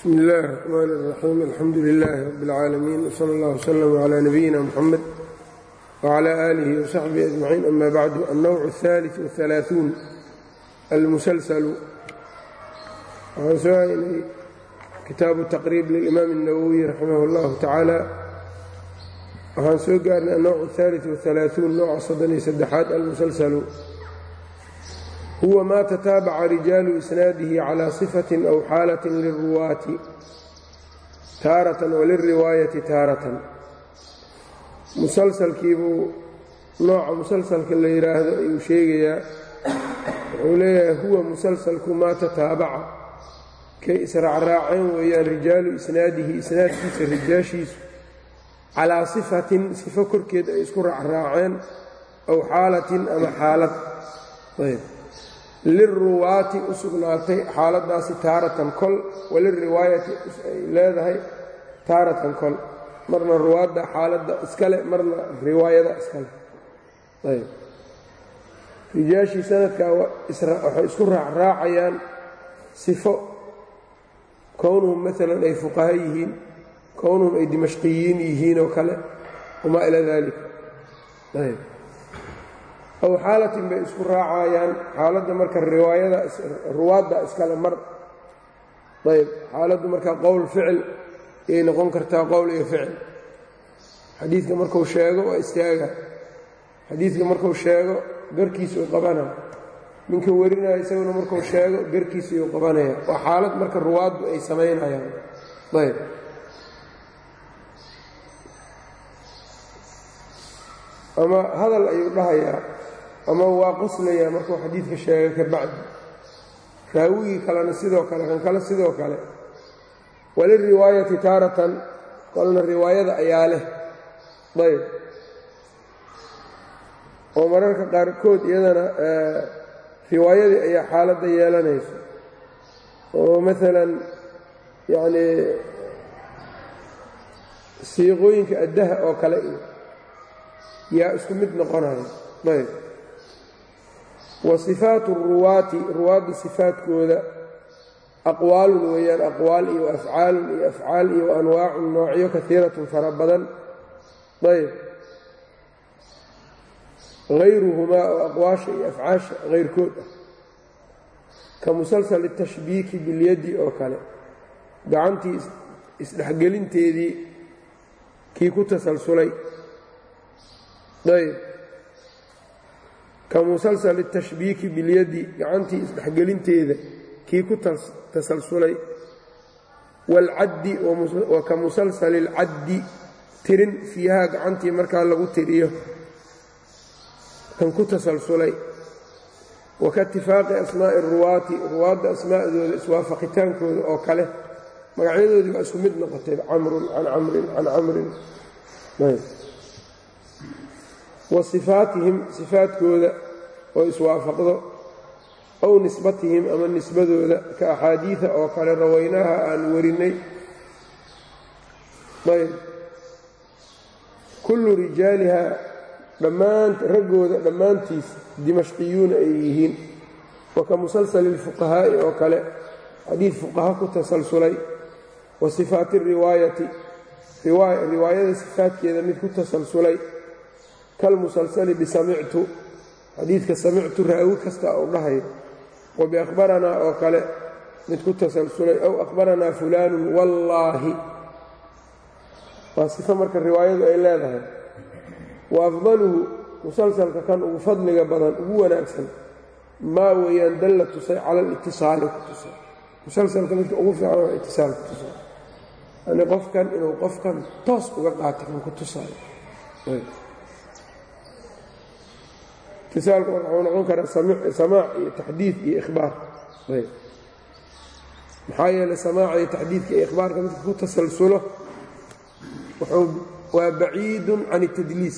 bsmi اllahi الرحmn الرaxيim alxamdu لlah rb اlcaalamiin wslى اllah wslm عlى nabiyina mxamed wعlى آlih وsaxbihi أجmaciin ama bacdu alnowc الثaliث والثalaaثuun almusalsalu waxaan soo haynay kitaabu taqriib lilimaam الnawowi raximah اllahu tacaala waxaan soo gaarnay alnowc الثaliث والثalaaثuun nooca soddon iyo saddexaad almusalsalu huwa maa tataabaca rijaalu isnaadihi calaa sifatin aw xaalatin lilruwaati taaratan wa lilriwaayati taaratan musalsalkiibuu nooca musalsalka la yidhaahdo ayuu sheegayaa wuxuu leeyahay huwa musalsalku maa tataabaca kay israacraaceen weeyaan rijaalu isnaadihi isnaadkiisa rijaashiisu calaa sifatin sifo korkeed ay isku raacraaceen aw xaalatin ama xaalad ayb lilruwaati u sugnaatay xaaladaasi taaratan kol walilriwaayati ay leedahay taaratan kol marna ruwaadda xaaladda iskale marna riwaayada iskale ayb rijaashii sanadkaa waxay isku raacraacayaan sifo kownuhum maalan ay fuqaha yihiin kownuhum ay dimashqiyiin yihiin oo kale wamaa ilaa dalika ayb aw xaalatin bay isku raacayaan. Xaaladda marka riwaayada ruwaadda iskale mar. Ayb xaaladdu marka qowl ficil ayay noqon kartaa qowl iyo ficil. Xadiidka marku sheego waa istaaga. Xadiidka marku sheego garkiisuu qabana. Ninka warinaya isaguna markuu sheego garkiisuu qabanaya. Waa xaalad marka ruwaaddu ay samaynayaan. Ayb. Ama hadal ayuu dhahayaa ama waa qoslayaa markuu xadiidka sheega ka bacdi. Raawigii kalena sidoo kale kan kale sidoo kale. Waliriwaayati taaratan kolna riwaayada ayaa leh. Ayb. Oo mararka qaarkood iyadana riwaayadii ayaa xaaladda yeelanayso oo maalan yacnii siiqooyinka addaha oo kale yaa isku mid noqonaya. Ayb wa sifaatu ruwaati ruwaadda sifaadkooda aqwaalun weeyaan aqwaal iyo afcaalun iyo afcaal iyo anwaacun noocyo kaiiratun fara badan. Ayb. Hayruhumaa oo aqwaasha iyo afcaasha hayrkood ah. Ka musalsal tashbiiki bilyaddi oo kale. Gacantii isdhexgelinteedii kii ku tasalsulay. Ayb ka musalsal tashbiiki bilyaddi gacantii isdhexgelinteeda kii ku tasalsulay. Waalcaddi wa ka اlcaddi tirin fiihaa gacantii markaa lagu tiriyo. Kan ku tasalsulay. Wa ka itifaaqi asmaa'i اruwaati ruwaadda asmaa'dooda iswaafaqitaankooda oo kale. Magacyadoodii waa isku mid noqotay camrun can camrin can camrin wa sifaatihim sifaadkooda oo iswaafaqdo ow nisbatihim ama nisbadooda ka axaadiida oo kale rawaynaha aan warinnay ayb. Kullu rijaaliha dhammaan raggooda dhammaantiis dimashqiyuuna ay yihiin. Wa ka musalsali اlfuqahaa'i oo kale xadiid fuqaha ku tasalsulay. Wa sifaati riwaayati riwaayada sifaadkeeda mid ku tasalsulay kalmusalsali bisamictu xadiidka samictu raawi kasta uu dhahayo wa biakhbaranaa oo kale mid ku tasalsulay ow akhbaranaa fulaanun wallaahi waa sifo marka riwaayadu ay leedahay wa afdaluhu musalsalka kan ugu fadliga badan ugu wanaagsan maa weeyaan dalla tusay cala alitisaali ku tusay musalsalka midka ugu fiican waa itisaal ku yani qofkan inuu qofkan toos uga qaato kan ku tusaayo itisaalku wuxuu noqon karaa samaac iyo taxdiid iyo ikhbaar maxaa yeelay samaaca iyo taxdiidka iyo ikhbaarka midka ku tasalsulo waa baciidun can اtadliis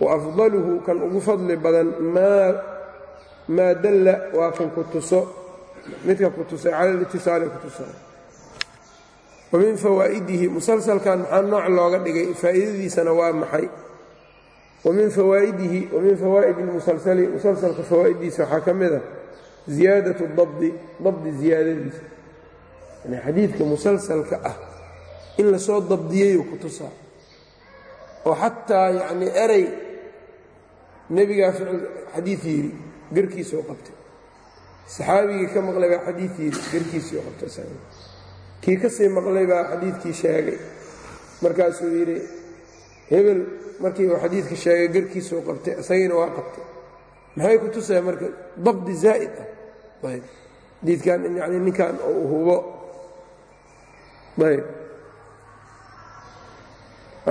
wa afdaluhu kan ugu fadli badan maa dalla waa kan ku tuso midka ku tusay cala litisaali ku tusay wa min fawaa'idihi musalsalkan maxaa nooc looga dhigay faa'iidadiisana waa maxay wa min fawaa'idihi wa min fawaa'idi lmusalsali musalsalka fawaa'iddiisa waxaa ka mid a ziyaadatu dabdi dabdi ziyaadadiisa. Yani xadiidka musalsalka ah in la soo dabdiyayuu ku tusaa. Oo xataa yacnii erey nebigaa xadiid yidhi garkiisoo qabtay. Saxaabigii ka maqlay baa xadiid yidhi garkiisii qabtay kii ka sii maqlay baa xadiidkii sheegay. Markaasuu yidhi hebel markii uu xadiidka sheegay garkiisuu qabtay isagiina waa qabtay. Maxay ku tusaya marka? Dabdi zaa'id ah. Ayb. Xadiidkan yani ninkan uu hubo. Ayb.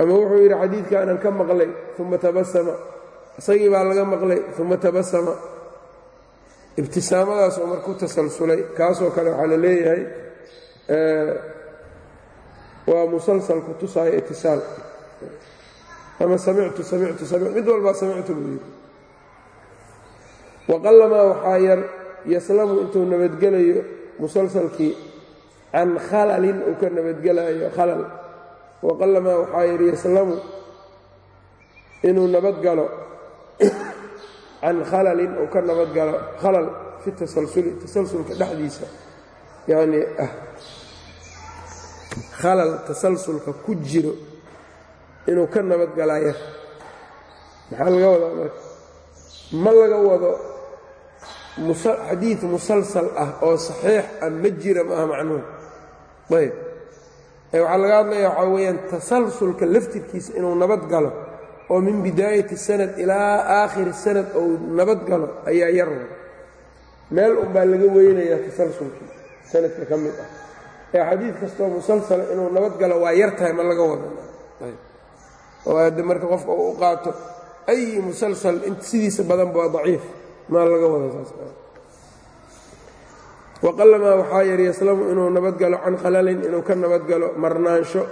Ama wuxuu yidhi xadiidkaanan ka maqlay uma tabasama isagii baa laga maqlay uma tabasama ibtisaamadaas oo marka ku tasalsulay kaasoo kale waxaa la leeyahay waa musalsalku tusaayo itisaal ama samictu samictu samic mid walbaa samictu buu yidhi. Waqallamaa waxaa yar yaslamu intuu nabadgelayo musalsalkii can khalalin uu ka nabadgelaayo khalal. Waqallamaa waxaa yar yaslamu inuu nabadgalo can khalalin uu ka nabadgalo khalal fi tasalsuli tasalsulka dhexdiisa yacnii ah khalal tasalsulka ku jiro inuu ka nabadgalaa yar maxaa laga wadaa marka? Ma laga wado xadiid musalsal ah oo saxiix ah ma jira maaha macnuhu ayb. Waxaa laga hadlaya waxaa weeyaan tasalsulka laftirkiisa inuu nabad galo oo min bidaayati sanad ilaa aakhiri sanad ou nabad galo ayaa yar meel unbaa laga weynayaa tasalsulkii sanadka ka mid ah. Ee xadiid kastoo musalsala inuu nabad galo waa yar tahay ma laga wada oo hadde marka qofka u qaato ay musalsal sidiisa badanba waa daciif. Maa laga wada saas waxaa yar yaslamu inuu nabadgalo can khalalin inuu ka nabadgalo marnaansho.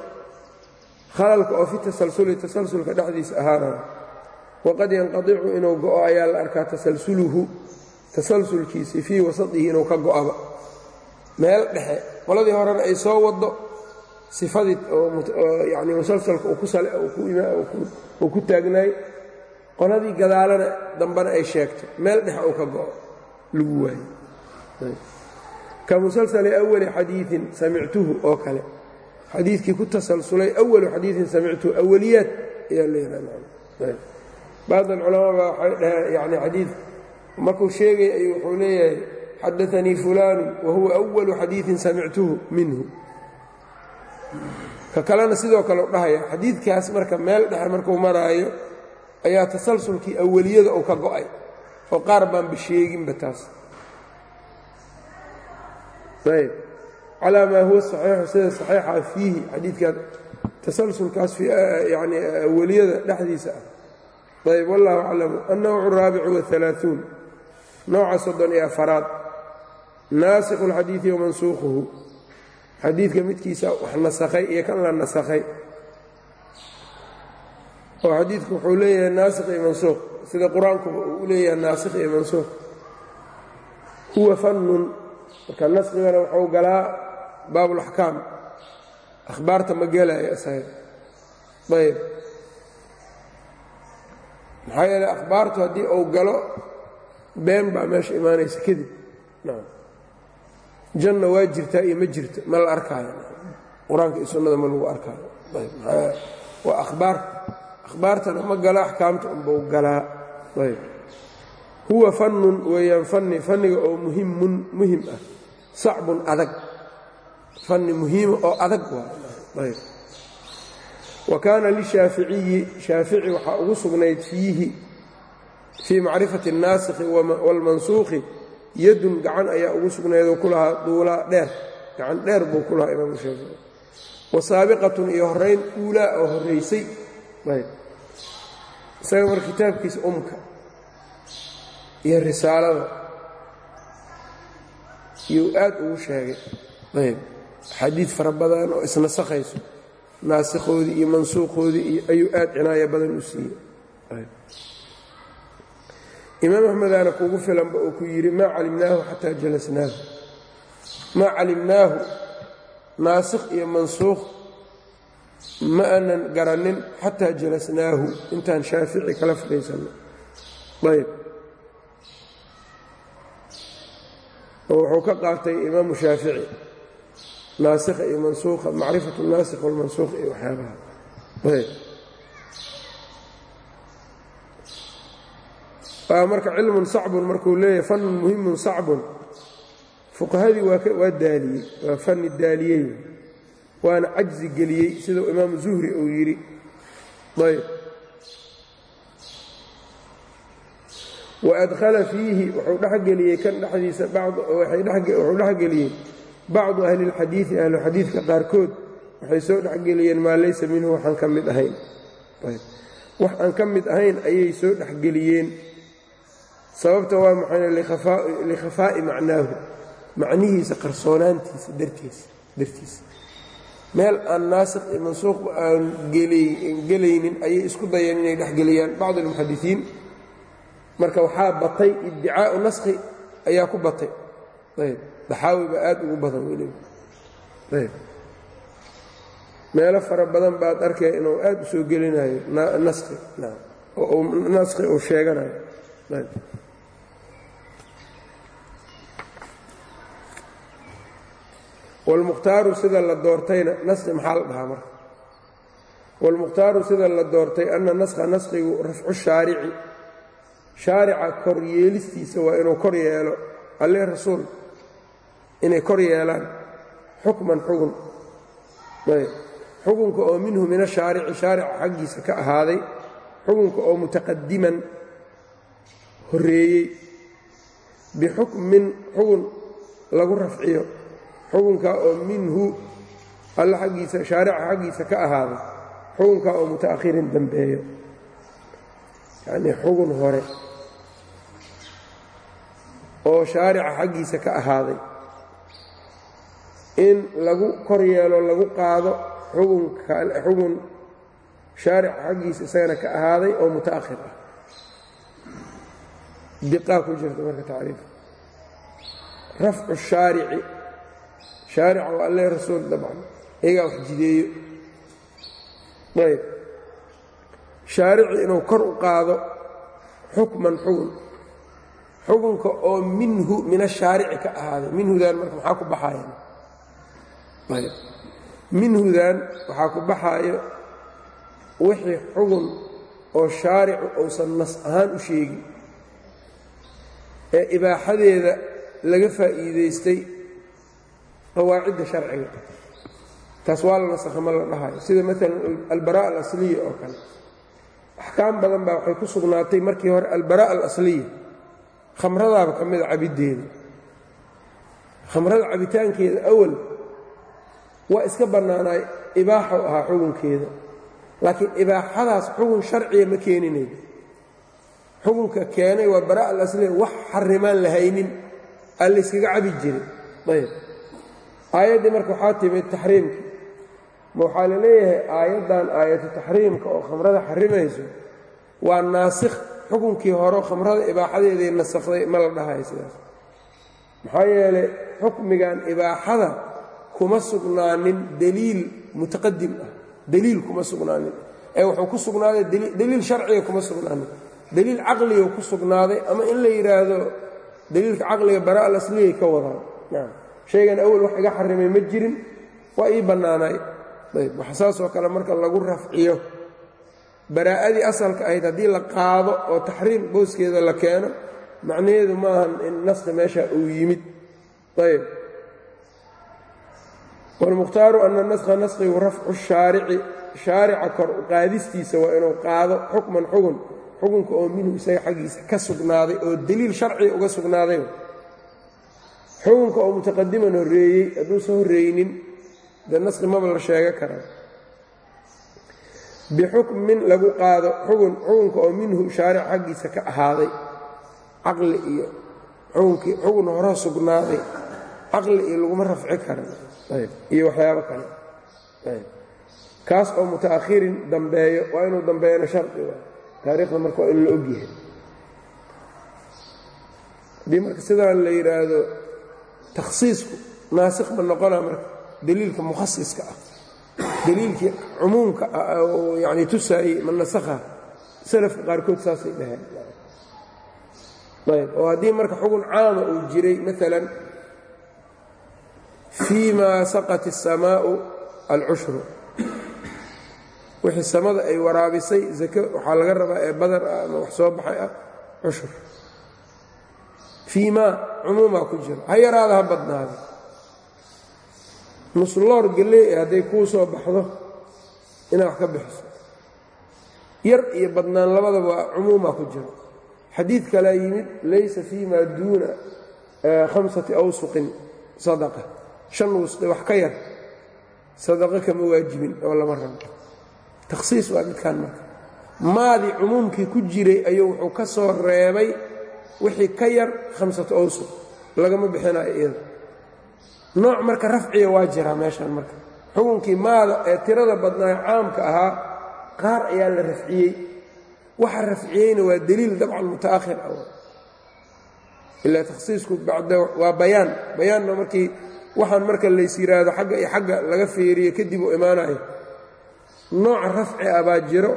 Khalalka oo fi tasalsuli tasalsulka dhexdiisa ahaanaya waqad yanqadicu inuu go'o ayaa la arkaa tasalsuluhu tasalsulkiisii fii wasatihi inuu ka go'aba. Meel dhexe qoladii horena ay soo wado sifadii yani musalsalka uu ku taagnaay qoladii gadaalana dambena ay sheegto meel dhexe uu ka go'o lagu waayo. Ka musalsali awali xadiiin samictuhu oo kale. Xadiidkii ku tasalsulay awalu xadiiin samictuhu awaliyaad ayaa leeyahabacd alculamaa baa waxay dhaheen yani xadiid markuu sheegay ayuu wuxuu leeyahay xadaanii fulaanu wa huwa awalu xadiiin samictuhu minhu ka kalena sidoo kale u dhahaya xadiidkaas marka meel dhexe markuu maraayo ayaa tasalsulkii awaliyada uu ka go'ay oo qaar baanba sheeginba taas. Ayb calaa maa huwa saxiixu sida saxiixa fiihi xadiidkan tasalsulkaas yani awaliyada dhexdiisa ah. Ayb wallahu aclamu annawcu araabicu waalaauun nooca soddon iyo afaraad naasikhu اlxadiidi wamansuuquhu xadiidka midkiisa wax nasakhay iyo kan la nasakhay. Oo xadiidku wuxuu leeyahay naasikh iyo mansuuq sida qur'aankuba uu leeyahay naasikh iyo mansuuq huwa fannun. Marka naskigana wuxuu galaa baabulaxkaam akhbaarta ma gelaayo isaga. Ayb maxaa yeeley akhbaartu haddii uu galo been baa meesha imaanaysa kadib janna waa jirtaa iyo ma jirto ma la arkaayo qur-aanka iyo sunnada ma lagu arkaayo ayb waa akhbaar akhbaartana ma galo axkaamta unbau galaa ayb huwa fannun weeyaan fanni fanniga oo muhimun muhim ah sacbun adag fanni muhiima oo adag waayb wa kaana lishaaficiyi shaafici waxaa ugu sugnayd fiihi fii macrifati الnaasikhi wاlmansuukhi yadun gacan ayaa ugu sugnaydoo ku lahaa duulaa dheer. Gacan dheer buu ku lahaa imaamu shaafici wa saabiqatun iyo horayn uulaa oo horraysay. Isaga mar kitaabkiisa umka iyo risaalada iyuu aad ugu sheegay. Ayb. Axaadiid fara badan oo isnasakhayso naasikhoodii iyo mansuuqoodii iyo ayuu aad cinaayo badan u siiyey imaam axmedaana kugu filanba uu ku yidhi maa calimnaahu xataa jalasnaahu. Maa calimnaahu naasikh iyo mansuukh ma aanan garanin xataa jalasnaahu. Intaan shaafici kala fadhiisanno. Ayb wuxuu ka qaatay imaamu shaafici naasikha iyo mansuuqa macrifatu naasikh walmansuuq iyo waxyaabaha waa marka cilmun sacbun markuu leeyahay fanun muhimun sacbun. Fuqahadii waa daaliyey waa fani daaliyey. Waana cajzi geliyey sidau imaamu zuhri uu yidhi. Ayb waadkhala fiihi wuxuu dhexgeliyey kan dhexdiisa wuxuu dhexgeliyey bacdu ahli اlxadiidi ahluxadiidka qaarkood. Waxay soo dhexgeliyeen maa laysa minhu waxaan ka mid ahayn. Wax aan ka mid ahayn ayay soo dhexgeliyeen sababta waa maxay likhafaa'i macnaahu? Macnihiisa qarsoonaantiisa dartiisa meel aan naasikh iyo mansuuq aan gelaynin ayay isku dayeen inay dhexgeliyaan bacd almuxadisiin marka waxaa batay iddicaau naskhi ayaa ku batay. Ayb daxaawi baa aad ugu badan weliba ayb. Meelo fara badan baad arkaya inuu aad u soo gelinayo naskhi. Oo naskhi uu sheeganayo. Ayb wlmukhtaaru sida la doortayna naskhi maxaa la dhahaa marka wاlmukhtaaru sida la doortay ana naskha naskhigu rafcu shaarici shaarica kor yeelistiisa waa inuu kor yeelo alle rasuul inay kor yeelaan xukman xugun xukunka oo minhu min ashaarici shaarica xaggiisa ka ahaaday xukunka oo mutaqadiman horeeyey bixukmin xugun lagu rafciyo xukunka oo minhu alle aggiisa shaarica xaggiisa ka ahaaday xukunka oo mutaakhirin dambeeyo. Yacnii xugun hore oo shaarica xaggiisa ka ahaaday. In lagu kor yeelo lagu qaado xugun shaarica xaggiisa isagana ka ahaaday oo muta'akhir ah. Diqaa ku jirta marka tacriif. Rafcu shaarici shaarica waa alle rasuul dabcan iyagaa wax jideeyo. Ayb. Shaarici inuu kor u qaado xukman xugun xukunka oo minhu min ashaarici ka ahaaday minhudan marka maxaa ku baxayan ayb. Minhudan waxaa ku baxaayo wixii xugun oo shaaricu uusan nas ahaan u sheegin ee ibaaxadeeda laga faa'iidaystay qawaacidda sharciga. Taas waa la nasakha ma la dhahayo sida maalan albara alasliya oo kale. Axkaam badan baa waxay ku sugnaatay markii hore albara alasliya khamradaaba ka mida cabiddeeda. Khamrada cabitaankeeda awal waa iska bannaanaay ibaaxu ahaa xugunkeeda laakiin ibaaxadaas xugun sharciya ma keeninaydo xugunka keenay waa bara alasliya wax xarimaan la haynin aa layskaga cabi jiray ayb aayaddii marka waxaa timid taxriimkii ma waxaa la leeyahay aayaddan aayatu taxriimka oo khamrada xarimayso waa naasikh xukunkii hore khamrada ibaaxadeeday nasakhday ma la dhahayo sidaas. Maxaa yeelay xukmigan ibaaxada kuma sugnaanin deliil mutaqadim ah deliil kuma sugnaanin. Ee wuxuu ku sugnaaday deliil sharciga kuma sugnaanin. Deliil caqliga ku sugnaaday ama in la yidhaahdo deliilka caqliga bara alasliyay ka wadaan. Nacam shaygan awal wax iga xarimay ma jirin waa ii waxa saasoo kale marka lagu rafciyo baraa'adii asalka ahayd haddii la qaado oo taxriim booskeeda la keeno macnaheedu maahan in naskhi meesha uu yimid. Ayb. Wاlmukhtaaru ana naskha naskhigu rafcu shaarici shaarica kor qaadistiisa waa inuu qaado xukman xugun xukunka oo minhu isaga xaggiisa ka sugnaaday oo deliil sharciga uga sugnaaday xukunka oo mutaqadiman horreeyey hadduusan horreeynin dee naskhi maba la sheega karaa bixukmin lagu qaado xugun xukunka oo minhu shaaric xaggiisa ka ahaaday caqli iyo xukunkii xugun hore sugnaaday caqli iyo laguma rafci kara ayb. Iyo waxyaabo kale. Kaas oo mutaakhirin dambeeyo waa inuu dambeeyana shardi waa. Taariikhda marka waa in la ogyahay. Haddii marka sidaan la yidhaahdo takhsiisku naasikh ma noqona marka deliilka mukhasiska ah deliilkii cumuumka yani tusaayey ma nasakha salafka qaarkood saasay dhaheen. Ayb oo haddii marka xugun caama uu jiray maalan fii saqat الsamaau alcushru wixii samada ay waraabisay zake waxaa laga rabaa ee badar ah ama wax soo baxay ah cushur fii cumuumaa ku jiro ha yaraada ha badnaada nusloor galley hadday kuu soo baxdo inaad wax ka bixiso yar iyo badnaan labadaba waa cumuumaa ku jiro xadiid kalea yimid laysa fii maa duuna khamsati awsuqin sadaqa. Shan wusqi wax ka yar sadaqo kama waajibin oo lama rabo. Takhsiis waa midkaan marka. Maadii cumuumkii ku jiray ayuu wuxuu ka soo reebay wixii ka yar khamsatu awsuq lagama bixinayo iyada. Nooc marka rafciga waa jiraa meeshaan marka. Xukunkii maada ee tirada badnaayo caamka ahaa qaar ayaa la rafciyey. Waxa rafciyeyna waa deliil dabcan muta'ahir ah. Ilaa takhsiisku bacda waa bayaan. Bayaanna markii waxaan marka lays yidhaahdo xagga iyo xagga laga feeriyo kadib uu imaanayo. Nooca rafci ah baa jiro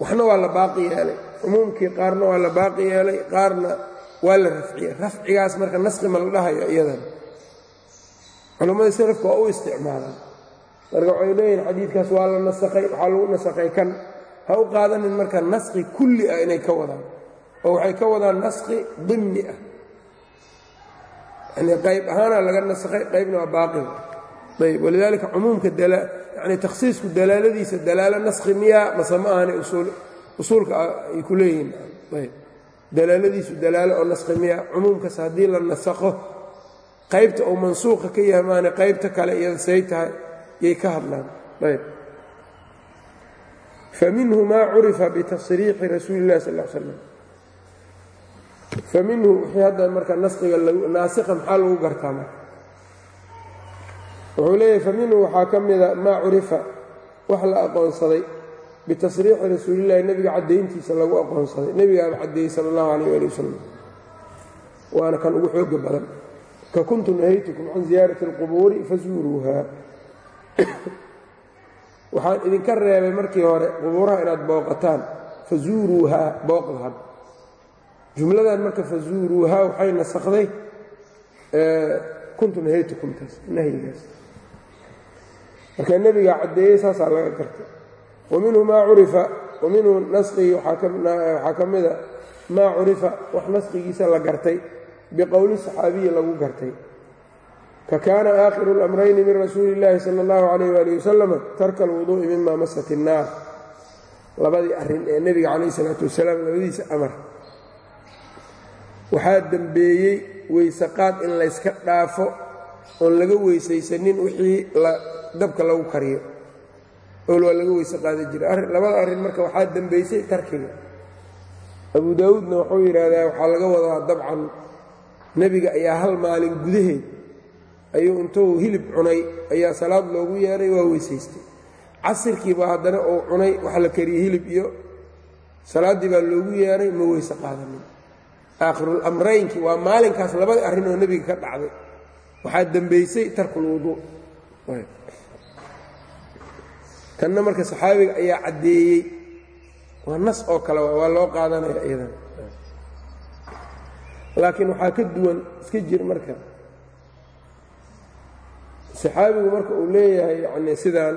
waxna waa la baaqi yeelay cumuumkii qaarna waa la baaqi yeelay qaarna waa la rafciyey rafcigaas marka naskhi ma la dhahayo iyadan. Culammadii salafka waa u isticmaalaan. Marka waxay leeyihiin xadiidkaas waa la nasakhay waxaa lagu nasakhay kan. Ha u qaadanin marka naskhi kulli ah inay ka wadaan. Oo waxay ka wadaan naskhi dimni ah. Yani qayb ahaana laga nasakhay qaybna waa baaqi. Ayb walidaalika cumuumka yani takhsiisku dalaaladiisa dalaalo naskhi miyaa mase ma ahani usuulka ay ku leeyihiin. Dalaaladiisu dalaalo oo naskhi miyaa cumuumkaas haddii la nasakho qaybta uu mansuuqa ka yahay maane qaybta kale iyada say tahay yay ka hadlaan. Ayb. Faminhu maa curifa bitasriixi rasuuli اllahi sal slam faminhu wixii hadda marka naskiga naasikha maxaa lagu gartaa marka? Wuxuu leeyahay faminhu waxaa ka mida maa curifa wax la aqoonsaday bitasriixi rasuulillahi nebiga caddayntiisa lagu aqoonsaday. Nebigaaba caddeeyey sala allahu alayh ali wasalam waana kan ugu xooga badan. Ka kuntu nahaytukum can ziyaarati اlqubuuri fazuuruuha waxaan idinka reebay markii hore qubuuraha inaad booqataan. Fazuuruuhaa booqdahan jumladan marka fazuuruuhaa waxay nasakday kuntu nahaytukumtaas nahyigaas. Marka nebigaa caddeeyey saasaa laga gartay wa minhu maa curifa wa minhu naskigii waxaa ka mida maa curifa wax naskigiisa la gartay biqowli saxaabiyi lagu gartay ka kaana aakhiru اlamrayni min rasuuli اllahi sala اllahu alayh wali wasalam tarka alwuduu'i mima masat innaar labadii arrin ee nebiga calayh isalaatu wasalaam labadiisa amar waxaa dembeeyey weysaqaad in layska dhaafo oon laga weysaysanin wixii dabka lagu kariyo ool waa laga weyse qaada jiray. Labada arrin marka waxaa dembaysay tarkiga. Abu daawuudna wuxuu yidhaahdaa waxaa laga wadaa dabcan. Nebiga ayaa hal maalin gudaheed ayuu intuu hilib cunay ayaa salaad loogu yeeray waa weysaystay. Casirkiibaa haddana uu cunay waxa la kariyey hilib iyo salaaddii baa loogu yeeray ma weyse qaadanin. Aakhirulamraynkii waa maalinkaas labadii arrin oo nebiga ka dhacday. Waxaa dembaysay tarkulwuduu tanna marka saxaabiga ayaa caddeeyey. Waa nas oo kale waa loo qaadanaya iyadan. Laakiin waxaa ka duwan iska jir marka. Saxaabigu marka uu leeyahay yacni sidaan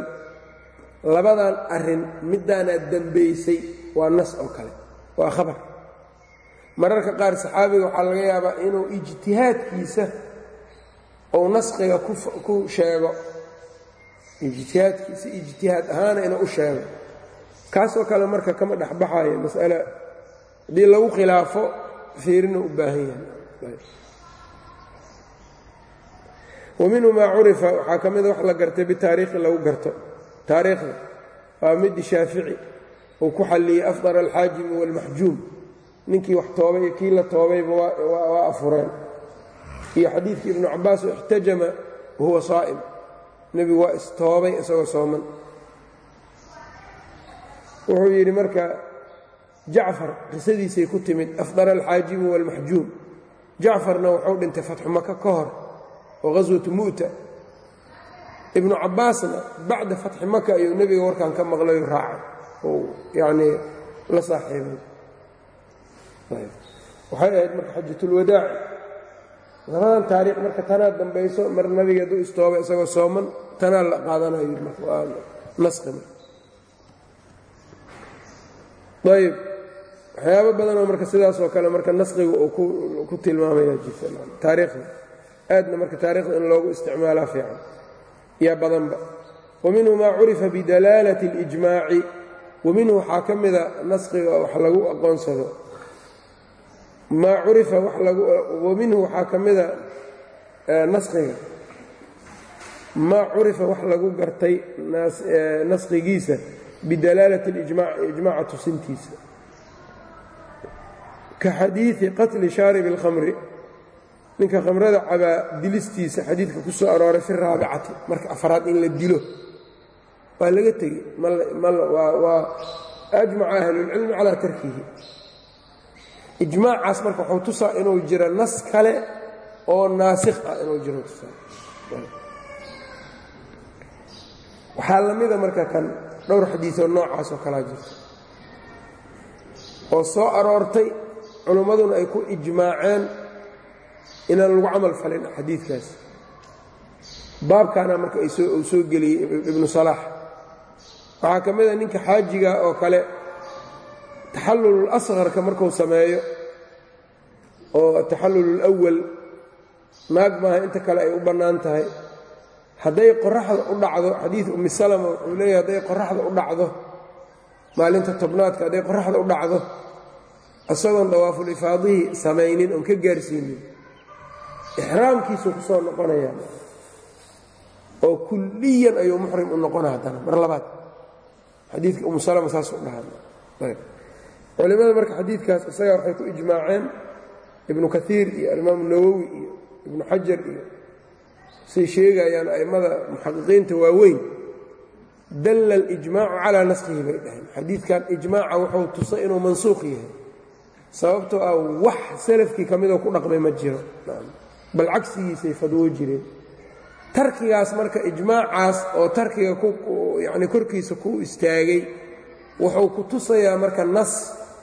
labadan arrin middaanaad dembaysay waa nas oo kale waa khabar. Mararka qaar saxaabiga waxaa laga yaabaa inuu ijtihaadkiisa ou naskiga ku sheego ijtihaadkiisa ijtihaad ahaana inuu u sheego. Kaasoo kale marka kama dhexbaxayo mas'ale haddii lagu khilaafo fiirina u baahan yahay. Wa minhu maa curifa waxaa ka mida wax la gartay bitaariikhi lagu garto. Taariikhda waa midi shaafici uu ku xalliyey afdar alxaajimi waalmaxjuum ninkii wax toobay kii la toobayba waa afureen. Iyo xadiidkii ibnu cabbaas oo ixtajama wahuwa saa'im nebigu waa istoobay isagoo sooman. Wuxuu yidhi marka jacfar qisadiisay ku timid afdara alxaajimu waalmaxjuum jacfarna wuxuu dhintay fatxu maka ka hor oo ghaswatu mu'ta. Ibnu cabbaasna bacda fatxi maka ayuu nebiga warkan ka maqlayu raacay. Oo yacnii la saaxiibay. Waxay ahayd marka xajatulwadaaci labadan taariikh marka tanaa dambayso mar nabiga hadduu istooba isagoo sooman tanaa la qaadanayo ayb waxyaabo badanoo marka sidaasoo kale marka naskhiga uu ku tilmaamaya jirta taariikhda aadna marka taarikhda in loogu isticmaalaa fiican. Yaa badanba. Wa minhu maa curifa bidalaalati اlijmaaci wa minhu waxaa ka mida naskhiga wax lagu aqoonsado maa curifa wa minhu waxaa ka mida naskhiga. Maa curifa wax lagu gartay naskhigiisa bidalaalati ijmaca tusintiisa ka xadiidi qatli shaarib اlkhamri ninka khamrada cabaa dilistiisa xadiidka ku soo arooray fi raabicati marka afraad in la dilo. Waa laga tegey ajmaca ahlulcilmi calaa tarkihi ijmaacaas marka wuxuu tusaa inuu jiro nas kale oo naasikh ah inuu jiro tusaa. Waxaa la mida marka kan dhowr xadiioo noocaas oo kalaa jirta oo soo aroortay culummaduna ay ku ijmaaceen inaan lagu camal falin xadiidkaas. Baabkaana marka soo geliyey ibnu salaax waxaa ka mid a ninka xaajiga oo kale taxallul asqarka markuu sameeyo oo ataxallul اlأwal naag maaha inta kale ay u bannaan tahay. Hadday qoraxda u dhacdo xadiid ummi salama wuxuu leeyahy hadday qoraxda u dhacdo maalinta tobnaadka hadday qoraxda u dhacdo isagoon dawaaful ifaadihii samaynin oon ka gaarsiinin ixraamkiisuu ku soo noqonaya oo kulliyan ayuu muxrim u noqona haddana mar labaad. Xadiidka umu salama saasuu dhahaa culimmada marka xadiidkaas isaga waxay ku ijmaaceen ibnu kaiir iyo alimaamu nawowi iyo ibnu xajar iyo say sheegayaan a'immada muxaqiqiinta waaweyn. Dalla alijmaacu calaa naskhihi bay dhaheen xadiidkan ijmaaca wuxuu tusay inuu mansuuq yahay sababtoo ah wax salafkii ka midoo ku dhaqmay ma jiro. Bal cagsigiisay fadwo jireen. Tarkigaas marka ijmaacaas oo tarkiga yani korkiisa ku istaagay wuxuu ku tusayaa marka nas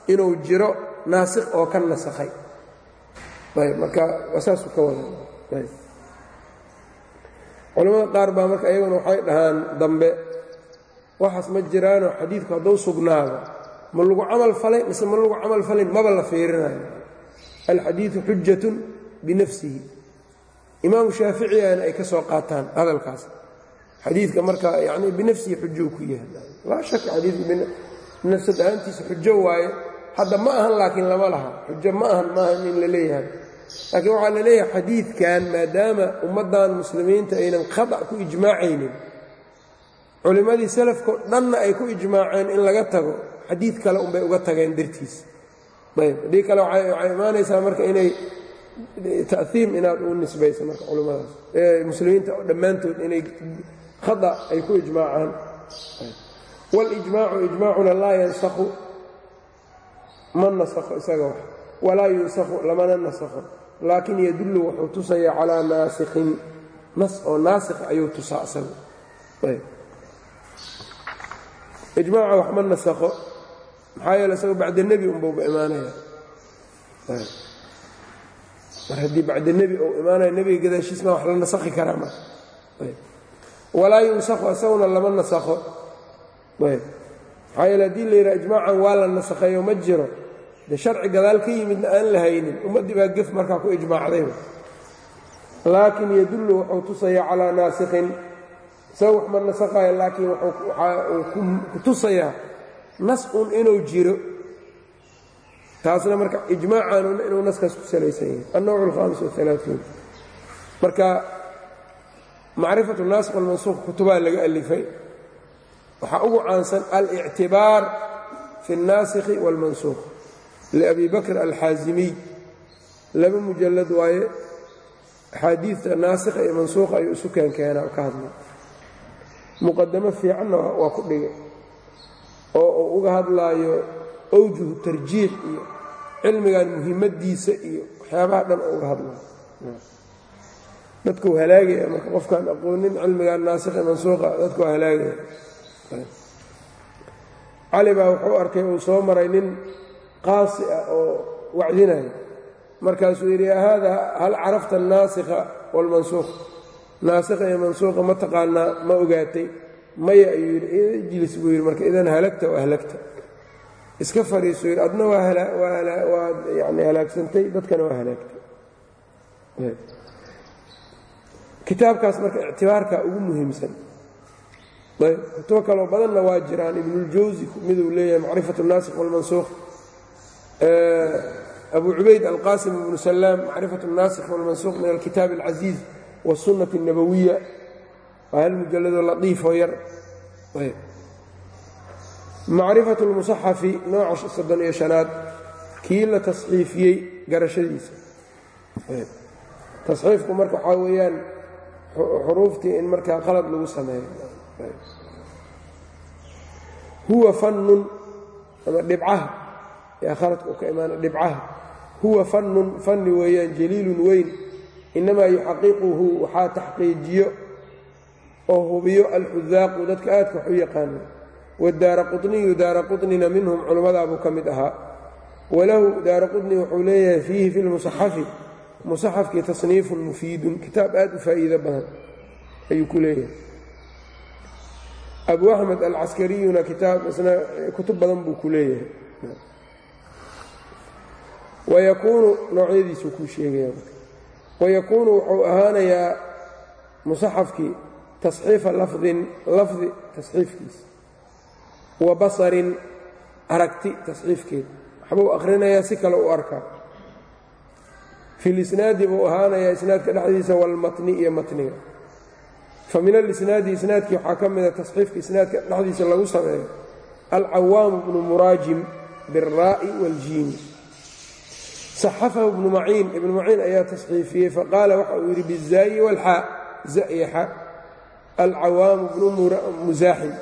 inuu jiro naasikh oo ka nasakhay. Ayb marka saasuu ka wada. Culamada qaar baa marka iyaguna waxay dhahaan dambe waxaas ma jiraanoo xadiidku hadduu sugnaado ma lagu camal falay mise ma lagu camal falin maba la fiirinayo. Alxadiidu xujatun binafsihi. Imaamu shaaficigana ay ka soo qaataan hadalkaas. Xadiidka marka yani binafsihi xujou ku yahay. Laa shaka xadiidka nafsad ahaantiisa xujo waaye hadda ma ahan laakiin lama laha. Xujo ma ahan maahan in la leeyahay. Laakiin waxaa la leeyahay xadiidkan maadaama ummaddan muslimiinta aynan khada ku ijmaacaynin. Culimmadii salafkao dhanna ay ku ijmaaceen in laga tago. Xadiid kale unbay uga tageen dartiis. Ayb haddii kale waxay imaanaysaa marka inay ta'iim inaad u nisbayso marka culimmadaas muslimiinta dhammaantood inay khada ay ku ijmaacaan. Walijmaacu ijmaacuna laa yansakhu ma nasakho isaga wax walaa yunsakhu lamana nasakho. Laakin yadullu wuxuu tusayaa calaa naasikhin nas oo naasikh ayuu tusaa isaga ijmaaca wax ma nasakho. Maxaa yeele isagoo bacda nebi unbauba imaanaya. Mar haddii bacda nebi uu imaanaya nebiga gadaashiis wax la nasakhi karaa marka walaa yunsakhu isaguna lama nasakho. Maxaa yeele haddii la yidhaha ijmaacan waa la nasakhayo ma jiro dee sharci gadaal ka yimidna aan la haynin ummaddii baa gef markaa ku ijmaacday. Laakin yadullu wuxuu tusayaa calaa naasikhin isaga wax ma nasakhayo laakiin waxa uu ku tusayaa nas un inuu jiro. Taasna marka ijmaacanuna inuu naskaas ku salaysan yahay. Annowc alhamis waalaaiin marka macrifatu naasikh walmansuuq kutubaa laga alifay. Waxaa ugu caansan alictibaar fi اnnaasikhi wاlmansuuq liabi bakr alxaazimiy laba mujallad waaye axaadiidta naasikha iyo mansuuqa ayuu isu keenkeenaa ka hadlay muqadamo fiicanna waa ku dhigay oo uu uga hadlaayo awjuhu tarjiix iyo cilmigan muhimaddiisa iyo waxyaabaha dhan oo uga hadlaayo dadkuu halaagaya marka qofkaan aqoonin cilmigan naasikha mansuuqa dadkuu halaagaya cali baa wuxuu arkay uu qaasi ah oo wacdinaya. Markaasuu yidhi haada hal carafta anaasikha waalmansuuq naasikha iyo mansuuqa ma taqaanaa ma ogaatay. Maya ayuu yidhi ijlis buu yidhi. Marka idan halagta oo ahlagta iska fariisu yidhi adna waad yani halaagsantay dadkana waa halaagtay kitaabkaas marka ictibaarka ugu muhiimsan. Ayb. Kutubo kaloo badanna waa jiraan ibnuljawsi miduu leeyahay macrifatu naasikh waalmansuuq abu cubayd alqasim ibnu salaam macrifat الnaasikh wاlmansuuq min alkitaab اlcaziiz wالsunaةi الnabawiya waa hal mujalladoo latiifoo yar macrifat اlmusaxafi nooca soddon iyo shanaad kii la tasxiifiyey garashadiisa tasxiifku marka waxaa weeyaan xuruuftii in markaa qalad lagu sameeyo huwa fannun ama dhibcaha yaa khaladka u ka imaana dhibcaha huwa fannun fanni weeyaan jaliilun weyn innamaa yuxaqiquhu waxaa taxqiijiyo oo hubiyo alxudaaqu dadka aadka wax u yaqaana wadaara quطniyu daara quطnina minhum culimmadaabuu ka mid ahaa walahu daara quطni wuxuu leeyahay fiihi fi lmusaxafi musaxafkii tasniifun mufiidun kitaab aad u faa'iido badan ayuu ku leeyahay abu axmed alcaskariyuna kitaab isna kutub badan buu ku leeyahay wayakuunu noocyadiisuu kuu sheegaya wayakuunu wuxuu ahaanayaa musaxafkii tasxiifa lafdin lafdi tasxiifkiisa wa basarin aragti tasxiifkeed. Waxbuu akhrinayaa si kale u arkaa fi lisnaadi buu ahaanayaa isnaadka dhexdiisa walmatni iyo matniga. Fa min alisnaadi isnaadkii waxaa ka mida tasxiifka isnaadka dhexdiisa lagu sameeyo. Alcawaamu bnu muraajim biاlraa'i wاljiimi saxafahu ibnu maciin ibnu maciin ayaa tasxiifiyey faqaala waxa uu yidhi bizaayi wاlxaa zaiyo xa alcawaamu bnu musaaxim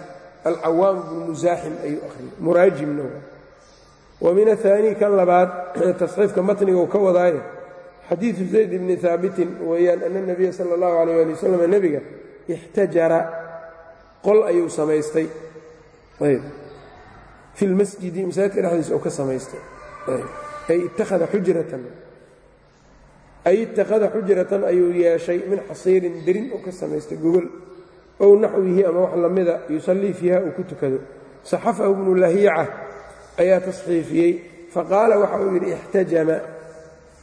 alcawaamu bnu musaaxim ayuu akhriyey muraajimna wa min ahaanii kan labaad tasxiifka matniga ka wadaaye xadiidu zayd bni haabitin weeyaan ana nebiya sala allahu calayh ali wasalam nebiga ixtajara qol ayuu samaystay. Fi lmasjidi masaajidka dhexdiisa ay ittakhada xujratan ayuu yeeshay min xasiirin derin uu ka samaystay gogol. Ow naxwihi ama wax lamida yusallii fiiha uu ku tukado. Saxafahu bnu lahiica ayaa tasxiifiyey faqaala waxa uu yidhi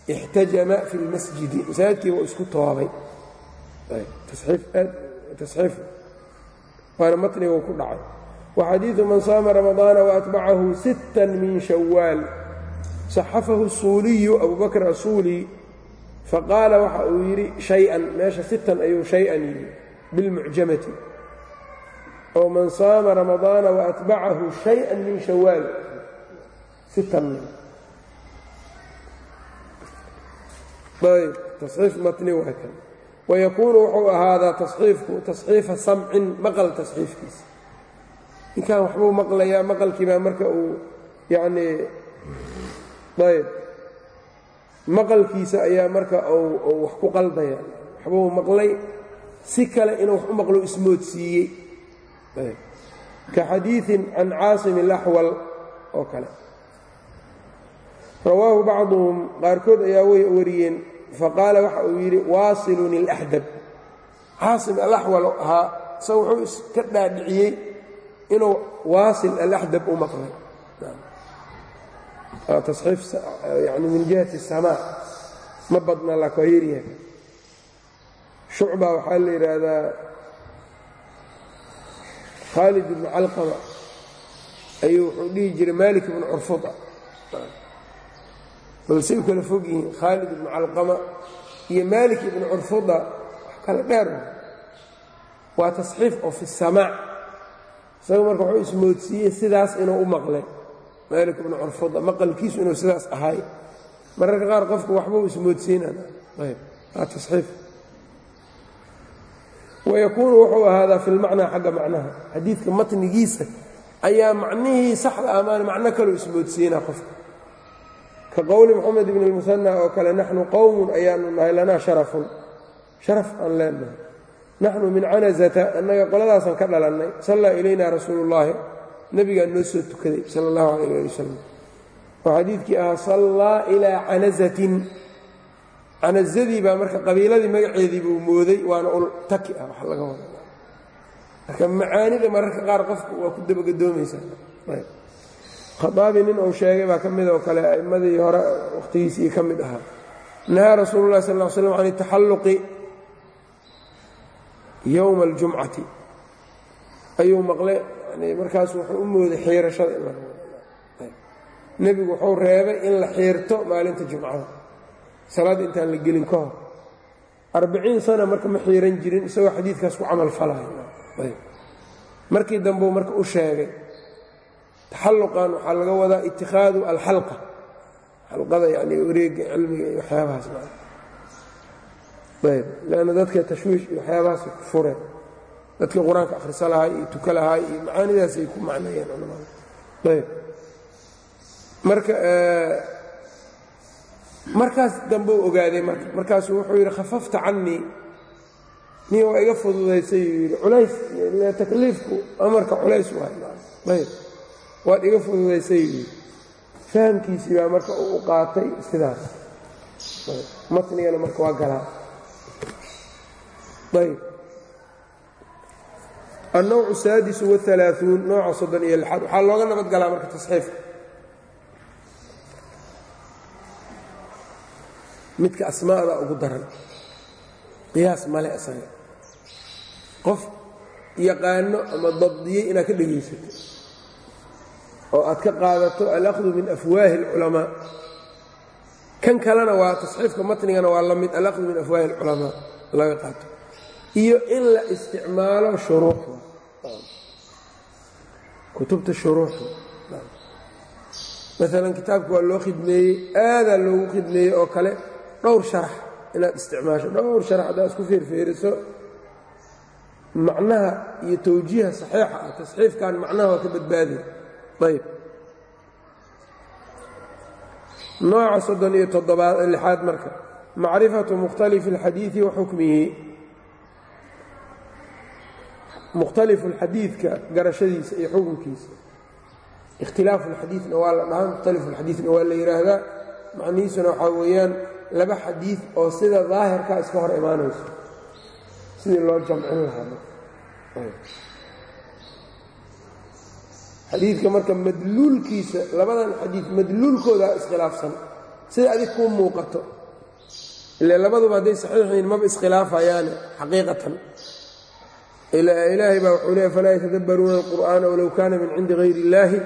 ixtajama fi lmasjidi masaajidkii buu isku toobay. Waana matnigu ku dhacay. Waxadiidu man saama ramadaana waatbacahu sittan min shawaal saxafahu suuliyu abu bakr asuuli faqaala waxa uu yidhi shay-an meesha sittan ayuu shay-an yidhi bilmucjamati oo man saama ramadaana waatbacahu shay-an min shawaal sittan ayb taصxiif matni waa kan wayakuunu wuxuu ahaadaa taصxiifku taصxiifa samcin maqal taصxiifkiisa ninkan waxbuu maqlayaa maqalkiibaa marka uu yacnii ayb maqalkiisa ayaa marka wax ku qaldaya. Waxbuu maqlay. Si kale inuu wax u maqlo ismoodsiiyey ka xadiiثin can caasim اlaxwal oo kale. Rawaahu bacduhum qaarkood ayaa way wariyeen. Faqaala waxa uu yidhi waasilun ilaxdab caasim alaxwal ahaa sa wuxuu iska dhaadhiciyey inuu waasil alaxdab u maqlay ni min jihati اsamaa ma badna la ka yaryahay shucba waxaa la yidhaahdaa khaalid ibnu calqama. Ayuu wuxuu dhihi jiray malik ibnu curfuda balse u kala fog yihiin khaalid ibnu calqama iyo malik ibnu curfuda wax kala dheer. Waa tasxiif oo fi اsamaac isaga marka wuxuu ismoodsiiyey sidaas inuu u maqlay maali bnu curfuda maqalkiisu inuu sidaas ahaay mararka qaar qofku waxba u ismoodsiinanawayakuunu wuxuu ahaadaa fi lmacnaa xagga macnaha. Xadiidka matnigiisa ayaa macnihii saxda ah, amaan macno kaloo ismoodsiinaa qofka. Ka qowli moxamed ibn lmusanaa oo kale naxnu qowmun ayaanu nahay lanaa sharafun. Sharaf aan leenahay naxnu min canasata annaga qoladaasaan ka dhalannay sallaa ilaynaa rasuulu ullaahi nebigaa noo soo tukaday sala اllahu alayh ali wasalam oo xadiidkii ahaa sallaa ilaa canazatin. Canazadii baa marka qabiiladii magaceedii buu mooday waana ul taki ah wax laga wada. Marka macaanida mararka qaar qofku waa ku dabagadoomaysaa. Khaaabi nin uu sheegay baa ka mid oo kale a'immadii hore wakhtigiisii ka mid ahaa. Nahaa rasuulu sal ll slam can itaxalluqi yowma aljumcati. Ayuu maqlay markaas wuxuu u mooday xiirashada nebigu wuxuu reebay in la xiirto maalinta jumcada. Salaad intaan la gelin ka hor. Arbiciin sana marka ma xiiran jirin isagoo xadiidkaas ku camal falayo markii dambeu marka u sheegay taxalluqan waxaa laga wadaa itikhaadu alxalqa. Xalqada yani wareega cilmiga iyo waxyaabahaas ayb. Lanna dadka tashwiish iyo waxyaabahaas ku fureen dadkii qur'aanka akhrisa lahaa iyo tuka lahaa iyo macaanidaas ay ku macneeyeen culamada ayb. Marka markaas dambe u ogaaday marka. Markaasuu wuxuu yidhi khafafta canii niya waa iga fududaysay yuu yidhi culays takliifku amarka culays waayb waad iga fududaysay yuu yidhi. Fahamkiisii baa marka u qaatay sidaas. Matnigana marka waa galaa. Ayb annowcu saadisu waalaauun nooca soddon iyo lixaad. Waxaa looga nabad galaa marka tasxiifka. Midka asmaada ugu daran qiyaas male isaga. Qof yaqaano ama dabdiyey inaad ka dhegaysato oo aad ka qaadato alaqdu min afwaahi اlculamaa kan kalena waa tasxiifka matnigana waa la mid min afwaahi اlculamaa laga qaato. Iyo in la isticmaalo shuruuxda kutubta shuruuxda maalan kitaabka waa loo khidmeeyey aadaa loogu khidmeeyey oo kale dhowr sharax. Inaad isticmaasho dhowr sharax haddaad isku feerfeeriso. Macnaha iyo tawjiiha saxiixa ah tasxiifkan macnaha waa ka badbaadiya ayb nooca soddon iyo toddobaad lixaad marka. Macrifatu mukhtalifi اlxadiidi wa xukmihi mukhtalifun xadiidka garashadiisa iyo xukunkiisa. Ikhtilaafu lxadiidna waa la dhahaa mukhtalifun xadiidna waa la yidhaahdaa macnihiisuna waxaa weeyaan laba xadiid oo sida daahirkaa iska hor imaanayso. Sidii loo jamcin lahaa xadiidka marka madluulkiisa labadan xadiid madluulkoodaa iskhilaafsan. Sida adig kuu muuqato. Ile labaduba hadday saxiixiin maba iskhilaafayaan xaqiiqatan ilaahay baa wuxuu leey falaa yatadabbaruuna alqur'aana walow kaana min cindi hayri illaahi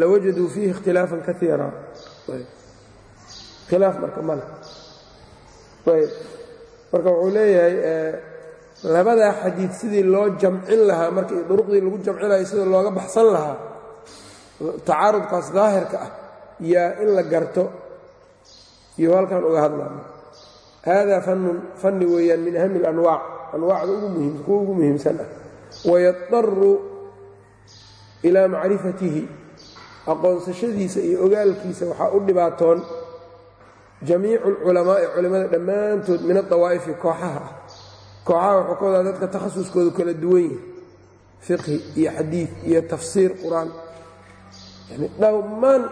lawajaduu fiihi ikhtilaafan kaiira khilaaf marka male ayb marka wuxuu leeyahay labadaa xadiid sidii loo jamcin lahaa markii duruqdii lagu jamcinayo sida looga baxsan lahaa tacaarudkaas daahirka ah yaa in la garto iyo halkan uga hadlaya haadaa fannun fanni weeyaan min ahami اlanwaac anwaacda kuwa ugu muhiimsan ah. Wayadaru ilaa macrifatihi. Aqoonsashadiisa iyo ogaalkiisa waxaa u dhibaatoon jamiicu alculamaa'i culimmada dhammaantood min adawaa'ifi kooxaha ah. Kooxaha wuxuu ka wadaa dadka takhasuskoodu kala duwan yahay. Fiqhi iyo xadiid iyo tafsiir qur'aan. Yani dhammaan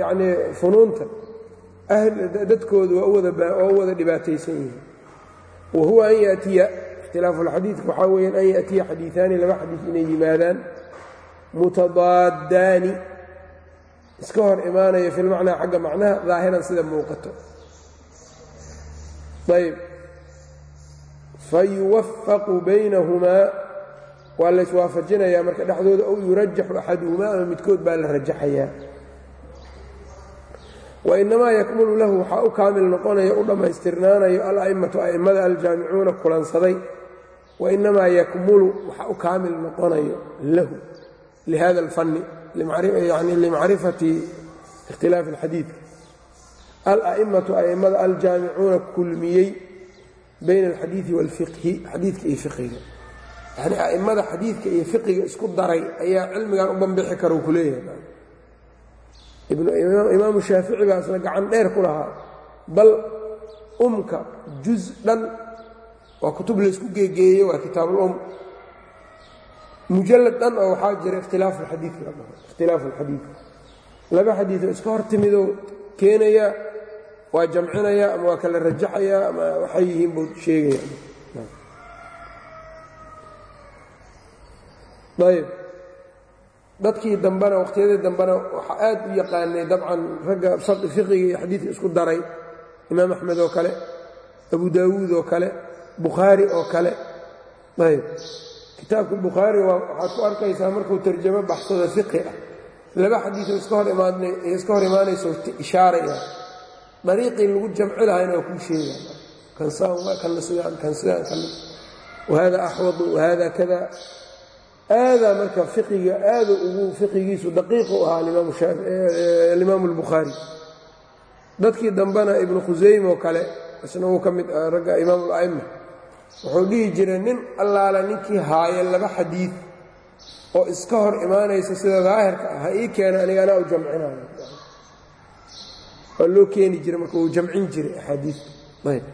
yacnii funuunta dadkoodu waa u wada dhibaataysan yihiin wa huwa an yaatiya ikhtilaafu alxadiidka waxaa weeyaan an yaatiya xadiiaani laba xadiid inay yimaadaan mutadaadaani iska hor imaanaya fi lmacnaa xagga macnaha daahiran sida muuqato ayb fayuwafaqu baynahumaa waa layswaafajinayaa marka dhexdooda ow yurajaxu axaduhumaa ama midkood baa la rajaxayaa wainamaa yakmulu lahu waxaa u kaamil noqonaya u dhammaystirnaanayo ala'immatu a'immada aljaamicuuna kulansaday wainamaa yakmulu waxaa u kaamil noqonayo lahu lihada alfanni yani limacrifati ikhtilaafi alxadiidka ala'immatu a'immada aljaamicuuna kulmiyey bayna alxadiidi waalfiqhi xadiidka iyo fiqiga yacnii a'immada xadiidka iyo fiqiga isku daray ayaa cilmigan u banbixi kara uu ku imaamu shaafici baa gacan dheer ku lahaa bal umka juz dhan waa kutub laysku geegeeye waa kitaabulum mujallad dhan oo waxaa jira ikhtilaafu alxadiid ikhtilaafu alxadiid laba xadiidoo iska hor keenaya waa jamcinayaa ama waa kala rajaxayaa ama waxay yihiin buu sheegaya. Ayb dadkii dambena waqhtiyadii dambena waxaa aad u yaqaanay dabcan ragga fiqiga iyo xadiidka isku daray imaam axmed oo kale abu daawuud oo kale bukhaari oo kale. Ayb. Kitaabka bukhaari waxaad ku arkaysaa markuu tarjamo baxsado fiqi ah. Laba xadiioo iska hor imaanayso ishaaraya dariiqii lagu jamci lahayna waa kuu sheega kan saan kana sidaan kan sidaan kan wahada axwadu wahada kada aadaa marka fiqiga aada ugu fiqigiisu daqiiqu ahaa alimaamu albukhaari dadkii dambena ibnu khusayme oo kale isna wuu ka mid ragga imaam ala'ima wuxuu dhihi jiray nin allaala ninkii haaya laba xadiid oo iska hor imaanaysa sida daahirka ah ha ii keena aniga anaa u jamcinayo. Waa loo keeni jiray marka uu jamcin jiray axaadiista ayb.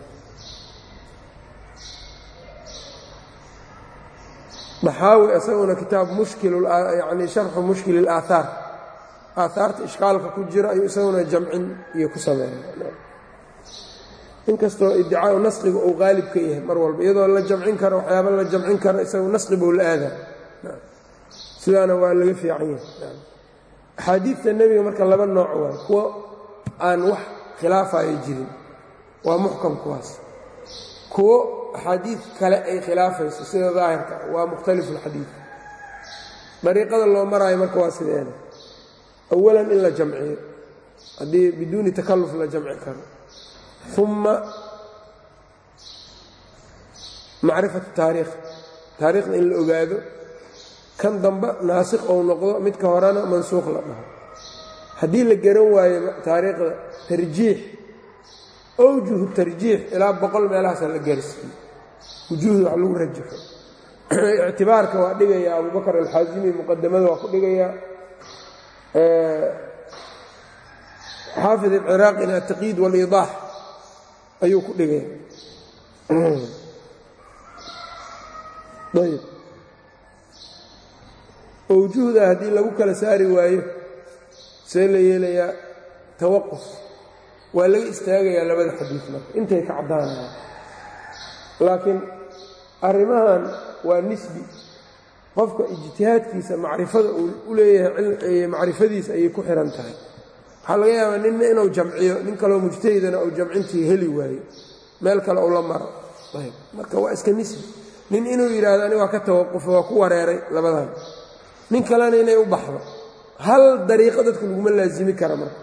Daxaawi isaguna kitaab mushkilyani sharxu mushkil اlaahaar aahaarta ishkaalka ku jira ayuu isaguna jamcin iyo ku sameeya inkastoo iddicaau nasqiga uu qaalib ka yahay mar walba iyadoo la jamcin karo waxyaaba la jamcin karo isagu nasqi buu la aadaa. Sidaana waa laga fiican yahay. Axaadiidta nebiga marka laba nooc waay kuwo aan wax khilaafayo jirin. Waa muxkam kuwaas. Kuwo axaadiid kale ay khilaafayso sida daahirka waa mukhtalifu alxadiid dariiqada loo maraayo marka waa sideena awalan in la jamciyo. Haddii biduuni takalluf la jamci karo uma macrifatu taariikh taariikhda in la ogaado kan dambe naasikh ou noqdo midka horena mansuukh la dhaho haddii la garan waayo taariikhda tarjiix awjuhu tarjiix ilaa boqol meelahaasa la gaarsiiye wujuuhda wax lagu rajaxo ictibaarka waa dhigayaa abubakar alxaasimi muqadamada waa ku dhigayaa xaafid alciraaqina ataqyiid waliidaax ayuu ku dhigaya ayb awjuhda haddii lagu kala saari waayo see la yeelayaa tawaquf waa laga istaagayaa labada xadiid marka. Intay ka caddaanayaan. Laakiin arrimahan waa nisbi. Qofka ijtihaadkiisa macrifada uu u leeyahay macrifadiisa ayay ku xihan tahay waxaa laga yaabaa ninna inuu jamciyo nin kaloo mujtahidana uu jamcintii heli waayo. Meel kale uu la maro. Ayb. Marka waa iska nisbi. Nin inuu yidhaahdo ani waa ka tawaqufo waa ku wareeray labadan. Nin kalena inay u baxdo. Hal dariiqo dadka laguma laasimi kara marka.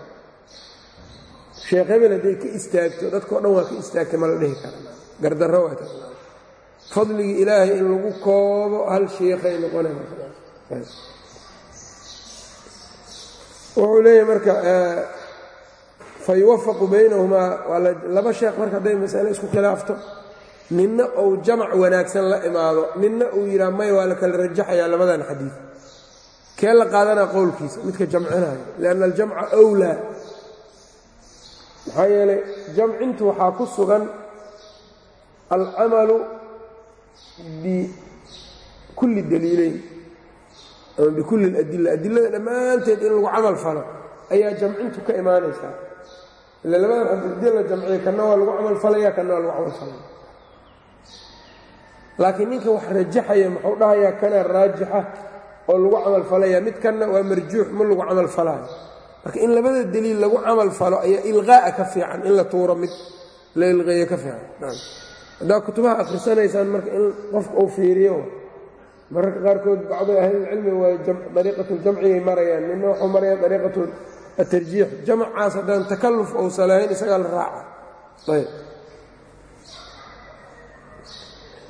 Sheekh hebel hadday ka istaagto dadkao dhan waa ka istaagtay ma la dhihi kara gardarro waa fadligii ilaahay in lagu koobo hal sheikhay noqona wuxuu leeyahay marka fayuwafaqu baynahumaa waa laba sheekh marka hadday masale isku khilaafto ninna uu jamac wanaagsan la imaado ninna uu yidhaha may waa la kala rajaxayaa labadan xadiid kee la qaadanaa qowlkiisa? Midka jamcinayo lianna aljamca wlaa maxaa yeelay jamcintu waxaa ku sugan alcamalu bikulli daliileyn ama bikulli اladila adilada dhammaanteed in lagu camal falo ayaa jamcintu ka imaanaysaa. Ila labadan xadiidii la jamciya kanna waa lagu camal falaya kanna waa lagu camal falaya. Laakiin ninka wax rajaxaya muxuu dhahayaa kana raajixa oo lagu camal falaya mid kanna waa marjuux ma lagu camal falaayo. Marka in labada deliil lagu camal falo ayaa ilqaa'a ka fiican in la tuuro mid la ilqeeyo ka fiican. Haddaa kutubaha akhrisanaysaan marka in qofka uu fiiriyo mararka qaarkood bacdi ahlilcilmi waa dariiqatu ljamcigay marayaan. Nina wuxuu maraya dariiqatu atarjiix jamcaas haddaan takalluf ousa lahayn isagaa la raaca. Ayb.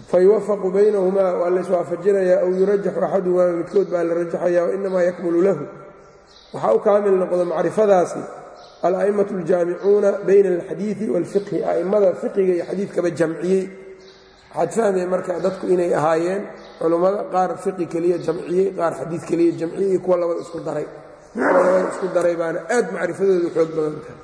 Fayuwafaqu baynahumaa waa la iswaafajinayaa aw yurajaxu axaduhumaa midkood baa la rajaxaya wainamaa yakmulu lahu. Waxaa u kaamil noqdo macrifadaasi ala'imatu aljaamicuuna bayna alxadiidi waalfiqhi a'immada fiqiga iyo xadiidkaba jamciyey. Waxaad fahmaya marka dadku inay ahaayeen culummada qaar fiqi keliya jamciyey qaar xadiid keliya jamciyey iyo kuwa labada isku daray. Labada isku daray baana aad macrifadoodu xoog badan tahay.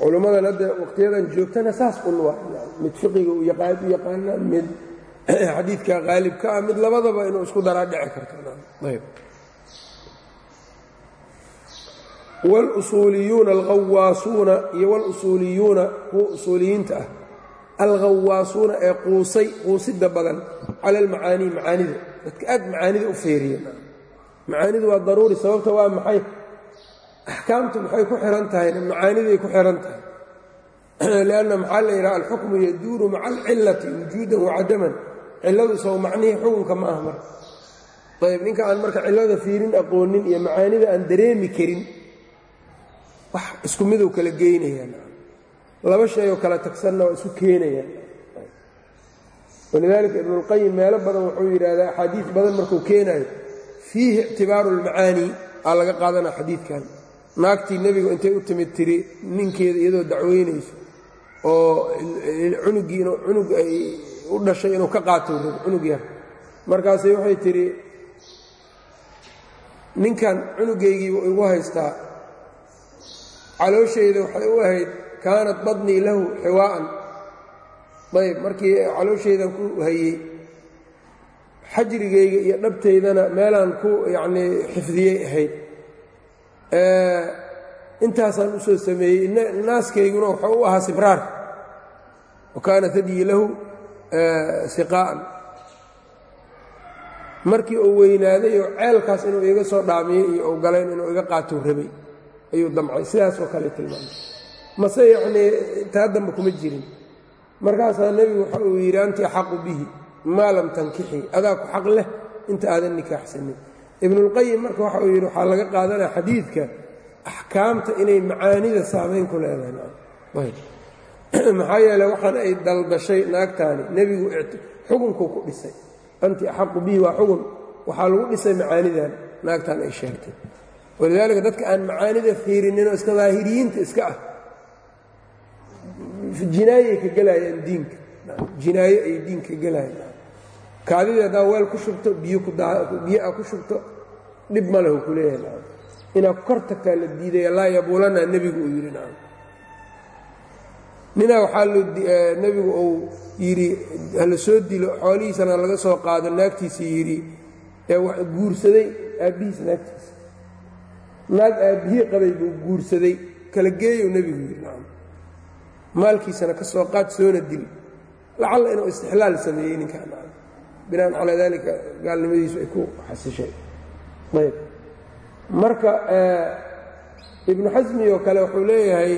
Culummadan hadda waqtiyadan joogtana saas un waa mid fiqiga u yaqaana mid xadiidka qaalibka ah mid labadaba inuu isku daraa dhici karto. Ayb. Wاlusuuliyuuna alhawaasuuna iyo wاlusuuliyuuna kuwa usuuliyiinta ah alghawaasuuna ee quusay quusida badan cala almacaanii macaanida. Dadka aad macaanida u feeriya. Macaanidu waa daruuri sababta waa maxay? Axkaamtu maxay ku xihan tahay? Macaaniday ku xihan tahay. Lianna maxaa la yidhaha? Alxukmu yaduuru maca alcillati wujuudan wacadaman cilladu sow macnihii xukunka ma ah marka. Ayb ninka aan marka cillada fiirin aqoonin iyo macaanida aan dareemi karin wax isku miduu kala geynayaan laba shay oo kala tagsanna waa isu keenayaan walidaalika ibnuulqayim meelo badan wuxuu yidhaahdaa axaadiis badan markuu keenayo. Fiihi ictibaaru almacaanii aa laga qaadanaa xadiidkan. Naagtii nebigu intay u timid tiri ninkeeda iyadoo dacweynayso oo cunugii inuu cunug ay u dhashay inuu ka qaato cunug yar. Markaasay waxay tidhi ninkan cunugaygiiba igu haystaa. Calooshayda waxay u ahayd kaanat badnii lahu xiwaa'an. Ayb markii calooshaydan ku hayey xajrigayga iyo dhabtaydana meelaan ku yacnii xifdiyey ahayd. Intaasaan u soo sameeyey naaskayguna wuxuu u ahaa sibraar. Wa kaana hadyii lahu siqaa'an. Markii uu weynaaday oo ceelkaas inuu iga soo dhaamiyey iyo uu galayn inuu iga qaatou rabay ayuu damcay. Sidaasoo kale tilmaamay mase yacnii taa damba kuma jirin. Markaasaa nebigu waxa uu yidhi anti axaqu bihi maa lam tankixii adaa ku xaq leh inta aadan nikaaxsanin. Ibnuulqayim marka waxa uu yidhi waxaa laga qaadanaya xadiidka axkaamta inay macaanida saamayn ku leedahay. Maxaa yeele waxaan ay dalbashay naagtaani nebigu xukunkuu ku dhisay. Anti axaqu bihi waa xukun waxaa lagu dhisay macaanidan naagtan ay sheegtay. Walidaalika dadka aan macaanida fiirininoo iska daahiriyiinta iska ah jinaayay ka gelayaan diinka. Jinaayo ay diinka gelayaan kaadidii haddaa weel ku shubto biyo a ku shubto dhib ma lehu ku leeyahay. Inaad ku kor tagtaa la diidaya laa yabuulanaa nebigu uu yidhi nacam. Ninaa waxaa nebigu uu yidhi hala soo dilo xoolihiisana laga soo qaado naagtiisii yidhi ee guursaday aabbihiis naagtiisa. Naag aabbihii qabay buu guursaday kala geeyow nebigu yidhi nacam maalkiisana ka soo qaad soona dil. Lacalla inuu istixlaal sameeyey ninkaa nacam binaan calaa daalika gaalnimadiisu ay ku xasishay. Ayb. Marka ibnu xasmi oo kale wuxuu leeyahay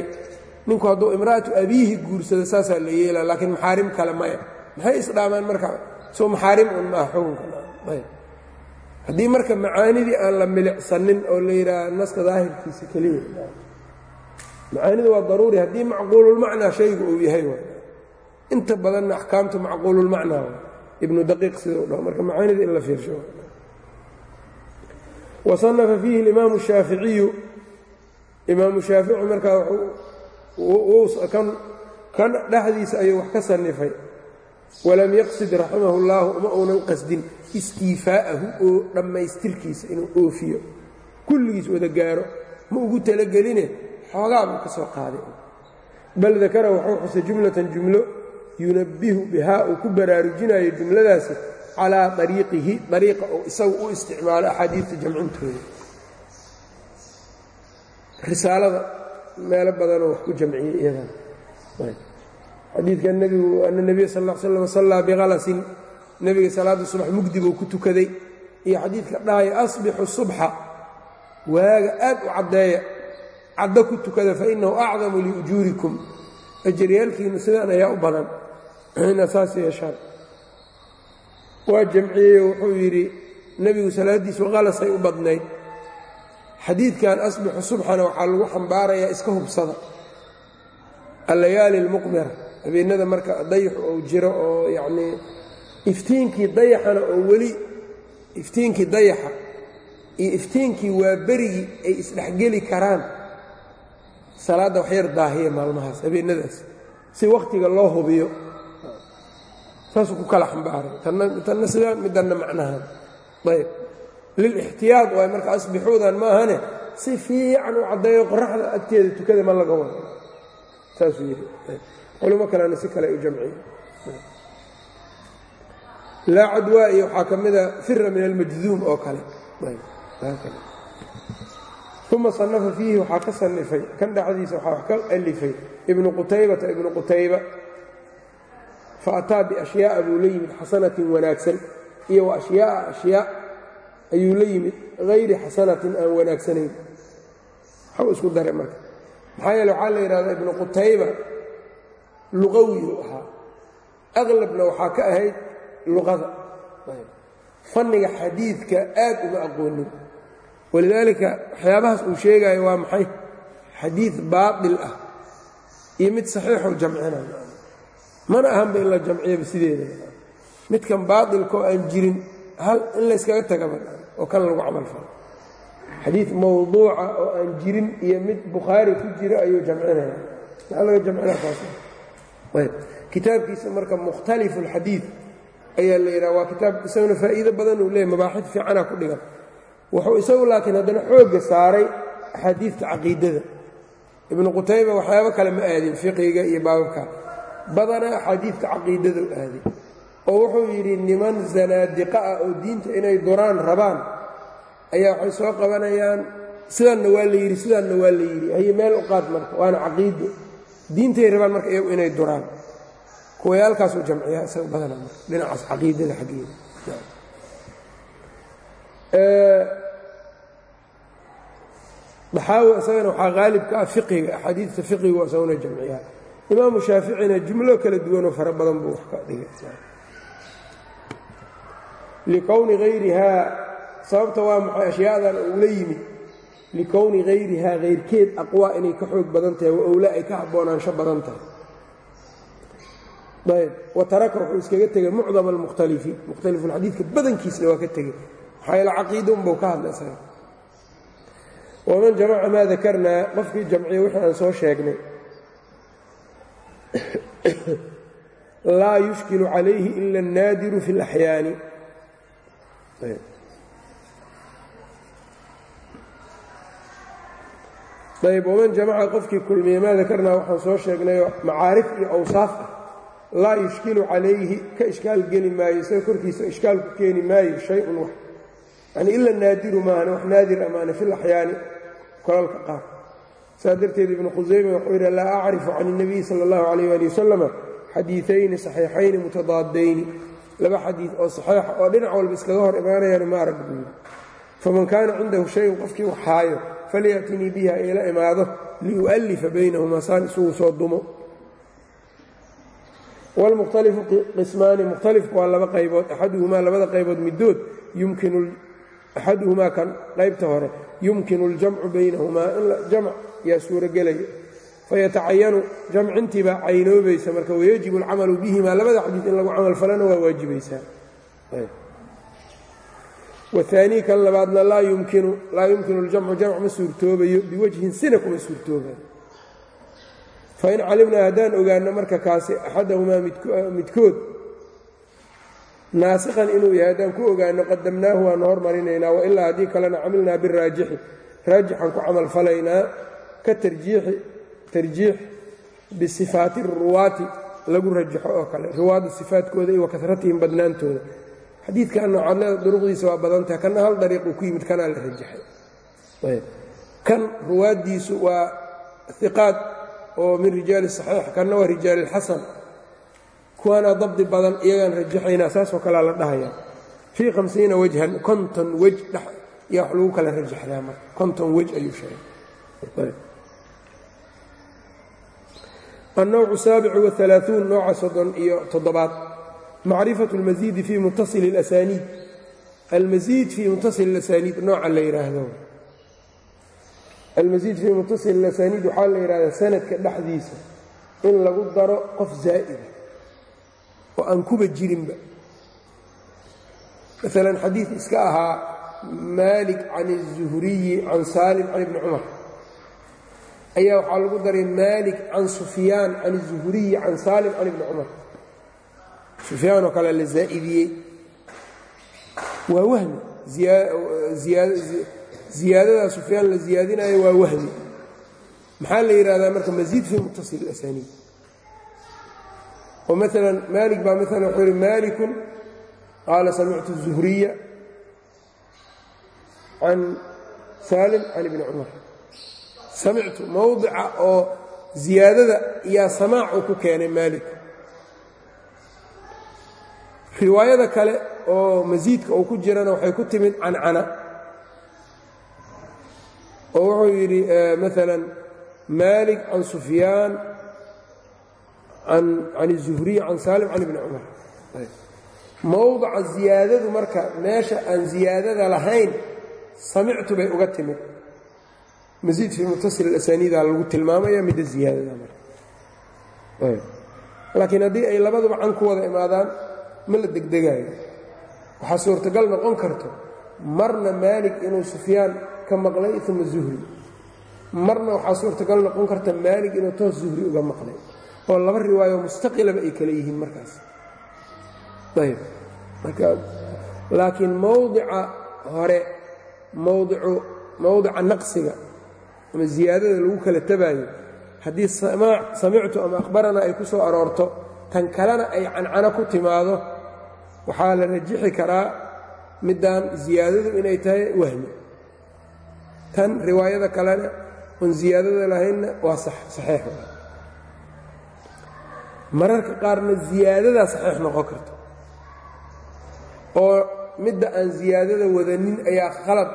ninku hadduu imra'atu abiihi guursado saasaa la yeelaa laakiin maxaarim kale maya maxay isdhaamaan marka soo maxaarim un maaha xukunkaayb haddii marka macaanidii aan la milicsanin oo la yidhaaha naska daahirkiisa keliya macaanida waa daruuri haddii macquululmacnaa shaygu uu yahay inta badanna axkaamta macquululmacnaa ibnu daqiiq sidau dhaho marka macaanida in la fiirsho. Wasanafa fiihi اlimaamu shaaficiyu imaamu shaafici markaa kan dhexdiisa ayuu wax ka sanifay walam yaqsid raximah اllahu uma uunan qasdin istiifaa'ahu oo dhammaystirkiisa inuu oofiyo. Kulligiis wada gaaro ma ugu talageline xoogaa buu ka soo qaaday. Bal dakara wuxuu xusay jumlatan jumlo yunabbihu bihaa uu ku baraarujinayo jumladaasi calaa ariiqihi ariiqa uu isagu u isticmaalo axaadiidta jamcintooda risaalada meelo badanoo wax ku jamciyey iyadan. Xadiidkan nebigu ana nebiya sal l slam sallaa bikhalasin nebiga salaadda subax mugdi buu ku tukaday. Iyo xadiidka dhahaya asbixu subxa. Waaga aad u caddeeya caddo ku tukada fa innahu acdamu liujuurikum. Ajaryaalkiinu sidaan ayaa u badan. Inaad saas yeeshaan. Waa jamciyeyo wuxuu yidhi nebigu salaaddiisu qalasay u badnayd xadiidkan asbixu subxana waxaa lagu xambaarayaa iska hubsada. Allayaali almuqmira habeennada marka dayaxu uu jiro oo yacnii iftiinkii dayaxana oo weli iftiinkii dayaxa iyo iftiinkii waa berigii ay isdhexgeli karaan salaadda waxyar daahiya maalmahaas habeennadaas si wakhtiga loo hubiyo. Saasuu ku kala xambaaray. Tanna sidaa midanna macnahan. Ayb. Lilixtiyaad waay marka asbixuudan maahane si fiican u caddeeyo qoraxda agteeda tukada ma laga wado saasuu yidhi culimo kalena si kale u jamciye laa cadwaa iyo waxaa ka mida fira min almajduum oo kale uma sannafa fiihi waxaa ka sanifay kan dhexdiisa waxaa wax ka alifay ibnu qutaybata ibnu qutayba fa ataa biashyaaa buu la yimid xasanatin wanaagsan iyo wa ashyaaa ashyaa ayuu la yimid hayri xasanatin aan wanaagsanayn waxau isku daray marka maxaa yeele waxaa la yidhahdaa ibnu qutayba luqawiyu ahaa aqlabna waxaa ka ahayd luqada fanniga xadiidka aad uma aqoonin walidaalika waxyaabahaas uu sheegayo waa maxay? Xadiid baatil ah iyo mid saxiixoo jamcina. Mana ahanba in la jamciyaba sideeda. Midkan baatilkaoo aan jirin hal in layskaga tagaba oo kan lagu camal falo. Xadiid mawduuca oo aan jirin iyo mid bukhaari ku jira ayuu jamcinaya. Maxaa laga jamcina taas. Ayb kitaabkiisa marka mukhtalifu alxadiid ayaa la yidhaha waa kitaab isaguna faa'iido badan uu leeyahy mabaaxid fiicana ku dhigan wuxuu isagu laakiin haddana xoogga saaray axaadiidta caqiidada. Ibnu qutayba waxyaabo kale ma aadin fiqiga iyo baababka. Badanaa axaadiidta caqiidada u aaday oo wuxuu yidhi niman zanaadiqa ah oo diinta inay duraan rabaan. Ayaa waxay soo qabanayaan sidaanna waa la yidhi sidaanna waa la yidhi. Haye meel u qaad marka waana caqiido diintay rabaan marka iyagu inay duraan. Kuwayaalkaasuu jamciyaa isaga badana marka dhinacaas caqiidada xaggeeda daxaawi isagana waxaa qaalibka ah fiqiga axaadiidta fiqigu isaguna jamciyaa imaamu shaaficina jumlo kala duwanoo fara badan buu wax ka dhigay likowni hayrihaa sababta waa maxay ashyaadan uula yimid? Likowni hayrihaa hayrkeed aqwaa inay ka xoog badan tahay wa owla ay ka haboonaansho badan tahay. Ayb wa taraka wuxuu iskaga tegay mucdam almukhtalifiin mukhtalifulxadiidka badankiisna waa ka tegey caqiida unbuu ka hadlay isaga waman jamaca maa dakarnaa qofkii jamciya wixii yani ila naadiru maahane wax naadir ah amaane fi laxyaani kolalka qaar. Saas darteed ibnu khusayme wuxuu yidhi laa acrifu can اnabiy sala اllahu alayh ali wasalama xadiiayni saxiixayni mutadaadayni. Laba xadiid oo saxeixa oo dhinac walba iskaga hor imaanayaana ma arag buu faman kaana cindahu shayun qofkii wax haayo falyatinii biha ila imaado liu'allifa baynahumaa saan isugu soo dumo. Wlmukhtalifu qismaani mukhtalifku waa laba qaybood axaduhumaa labada qaybood midood yumkinu axaduhumaa kan qaybta hore yumkinu اljamcu baynahumaa in jamc yaa suurogelaya fayatacayanu jamcintii baa caynoobaysa marka wayajibu alcamalu bihimaa labada xadiid in lagu camal falana waa waajibaysaa waanii kan labaadna laa yumkinu اljamcu jamc ma suurtoobayo biwajhin sina kuma suurtoobayo fain calimnaa haddaan ogaano marka kaasi axadahumaa midkood naasikhan inuu yahay haddaan ku ogaano qadamnaahu waanu hormarinaynaa wailaa haddii kalena camilnaa biraajixi. Raajixan ku camal falaynaa ka tarjiix bisifaati ruwaati lagu rajaxo oo kale. Ruwaadda sifaatkooda iyo wa karatihim badnaantooda. Xadiidkan noocadlada duruqdiisa waa badan tahay. Kanna hal dariiquu ku yimid kanaa la rajaxay kan ruwaaddiisu waa iqaad oo min rijaali saxiix kanna waa rijaali lxasan kuwaana dabdi badan iyagaan rajaxaynaa saasoo kalea la dhahayaa fii hamsiina wajhan konton wej dhex yaa wax lagu kala rajaxdaa marka konton wej ayuu sheegay النوع السابع والثلاثون nooca soddon iyo toddobaad macrifaة الmaزيidi fii muttaصil الأsاaniid almaزيid fii muttaصil الأsاaniid nooca la yidhaahdo almaزيid fii muttaصil الأsاaniid waxaa la yidhahdaa sanadka dhexdiisa in lagu daro qof zaa'ida oo aan kuba jirinba maala xadiid iska ahaa maalik can الزuhriyi can saalim can ibni cumar ayaa waxaa lagu daray maalik can sufyaan can الzuhriyi can saalim can ibni cumar sufyaan oo kale la zaa'idiyey waa wahmi ziyaadadaa sufyaan la ziyaadinayo waa wahmi maxaa la yidhahdaa marka masiid fii muttasil asaniid oo maala maalik baa maala wuxuu yihi maalikun? Qaala samictu الzuhriya can saalim can ibni cumar. Samictu mowdica oo ziyaadada yaa samaac uu ku keenay maalik. Riwaayada kale oo masiidka uu ku jirana waxay ku timid cancana oo wuxuu yidhi maalan maalik can sufyaan can الzuhriy can saalim can ibni cumar mowdaca ziyaadadu marka meesha aan ziyaadada lahayn samictu bay uga timid masiid fii mutasil asaniida lagu tilmaamaya midda ziyaadada marka laakiin haddii ay labaduba can ku wada imaadaan ma la degdegaayo waxaa suurtagal noqon karto marna maalik inuu sufyaan ka maqlay uma zuhri marna waxaa suurtagal noqon karta maalik inuu toos zuhri uga maqlay oo laba riwaayo mustaqilaba ay kale yihiin markaas. Ayb marka laakiin mowdica hore mowdicu mowdica naqsiga ama ziyaadada lagu kala tabaayo haddii samictu ama akhbarana ay ku soo aroorto tan kalena ay cancano ku timaado waxaa la rajixi karaa middaan ziyaadadu inay tahay wahmi. Tan riwaayada kalena oon ziyaadada lahaynna waa saxiix mararka qaarna ziyaadadaa saxiix noqon karta oo midda aan ziyaadada wadanin ayaa qalad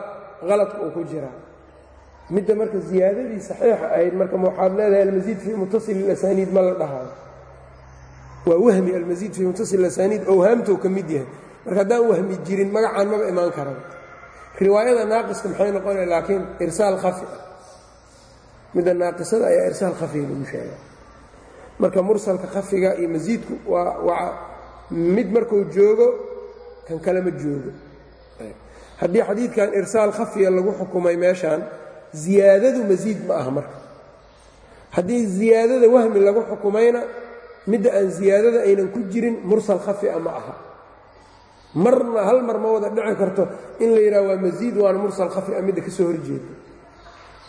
qaladka uu ku jiraa midda marka ziyaadadii saxiixa ahayd marka waxaad leedahay almasiid fii muttasil ilasaniid ma la dhahayo waa wahmi almasiid fii muttasil ilasaniid owhaamtou ka mid yahay. Marka haddaan wahmi jirin magacaan maba imaan karan riwaayada naaqiska maxay noqonaya laakiin irsaal khafi ah. Midda naaqisada ayaa irsaal khafiga lagu sheega marka mursalka khafiga iyo masiidku waa mid markuu joogo kan kale ma joogo. Haddii xadiidkan irsaal khafiya lagu xukumay meeshaan ziyaadadu masiid ma aha marka. Haddii ziyaadada wahmi lagu xukumayna midda aan ziyaadada aynan ku jirin mursal khafia ma aha. Marna hal mar ma wada dhici karto in la yidhaha waa masiid waana mursal khafia midda ka soo horjeeda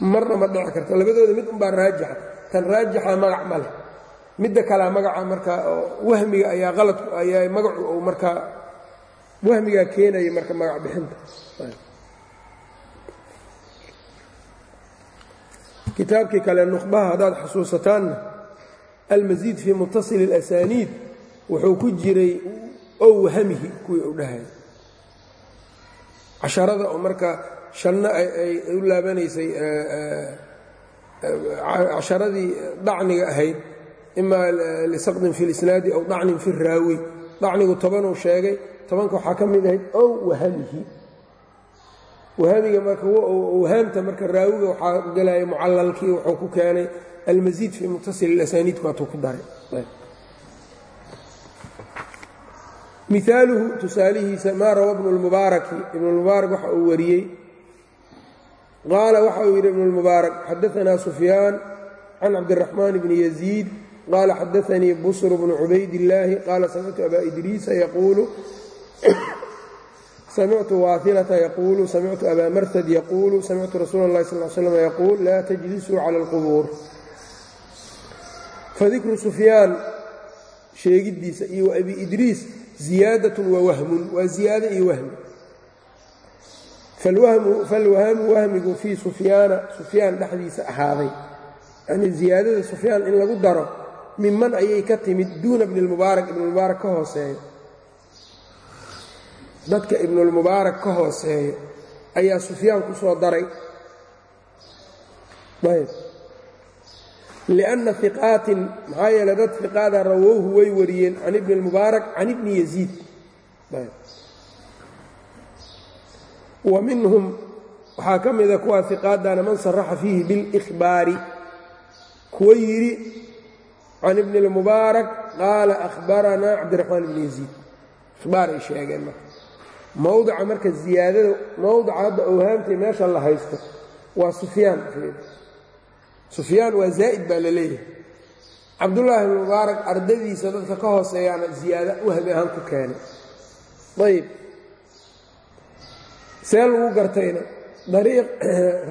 marna ma dhici karto. Labadooda mid unbaa raajixa tan raajixa magac ma leh midda kalea magaca markaa wahmiga ayaa qaladku ayaa magacu markaa wahmigaa keenaya marka magac bixinta. Kitaabkii kale nuqbaha haddaad xusuusataanna almasiid fii muttasil اlasaniid wuxuu ku jiray ow wahamihi kuwii u dhahay. Casharada oo marka shanno ay u laabanaysay casharadii dacniga ahayd ima lisaqdin fi lisnaadi aw dacnin fi raawi. Dacnigu tobanuu sheegay tobanka waxaa ka mid ahayd ow wahamihi. Wahamiga marka whaamta marka raawiga waxaa gelaya mucalalkii wuxuu ku keenay almasiid fii muttasil ilasaniidku waatuu ku daray. Miaaluhu tusaalihiisa maa rawa ibnu lmubaaraki ibnulmubaarak waxa uu wariyey. Qaala waxa uu yidhi ibnulmubaarak xadaanaa sufyaan can cabdiraxmaan bni yaziid qaala xadaanii busr bnu cubaydillaahi qaala samictu abaa idriisa yaquulu samictu waailata yaquulu samictu abaa martad yaquulu samictu rasuula اllahi sal slam yaquul laa tajlisuu cala اlqubuur fadikru sufyaan sheegiddiisa iyo abi idriis ziyaadatun wa wahmun waa ziyaado iyo wahmi falwahmu wahmigu fii sufyaana sufyaan dhexdiisa ahaaday yanii ziyaadada sufyaan in lagu daro miman ayay ka timid duuna ibnilmubaarak ibnulmubaarak ka hooseeyo. Dadka ibnulmubaarak ka hooseeyo ayaa sufyaan ku soo daray. Ayb. Lianna fiqaatin maxaa yeeley dad fiqaada rawowhu way wariyeen can ibni can ibni yaziid. Wa minhum waxaa ka mida kuwaa fiqaadana man saraxa fiihi bilihbaari kuwa yidhi can ibni اlmubaarak qaala ahbaranaa cabdiraxmaan ibni yaziid ihbaar ay sheegeen marka mowdica marka ziyaadada mowdica hadda owhaamtay meesha la haysto waa sufyaan sufyaan waa zaa'id baa la leeyahay cabdullaahi ibn mubaarak ardadiisa dadka ka hooseeyaana ziyaado wahmi ahaan ku keenay ayb see lagu gartayna dariiq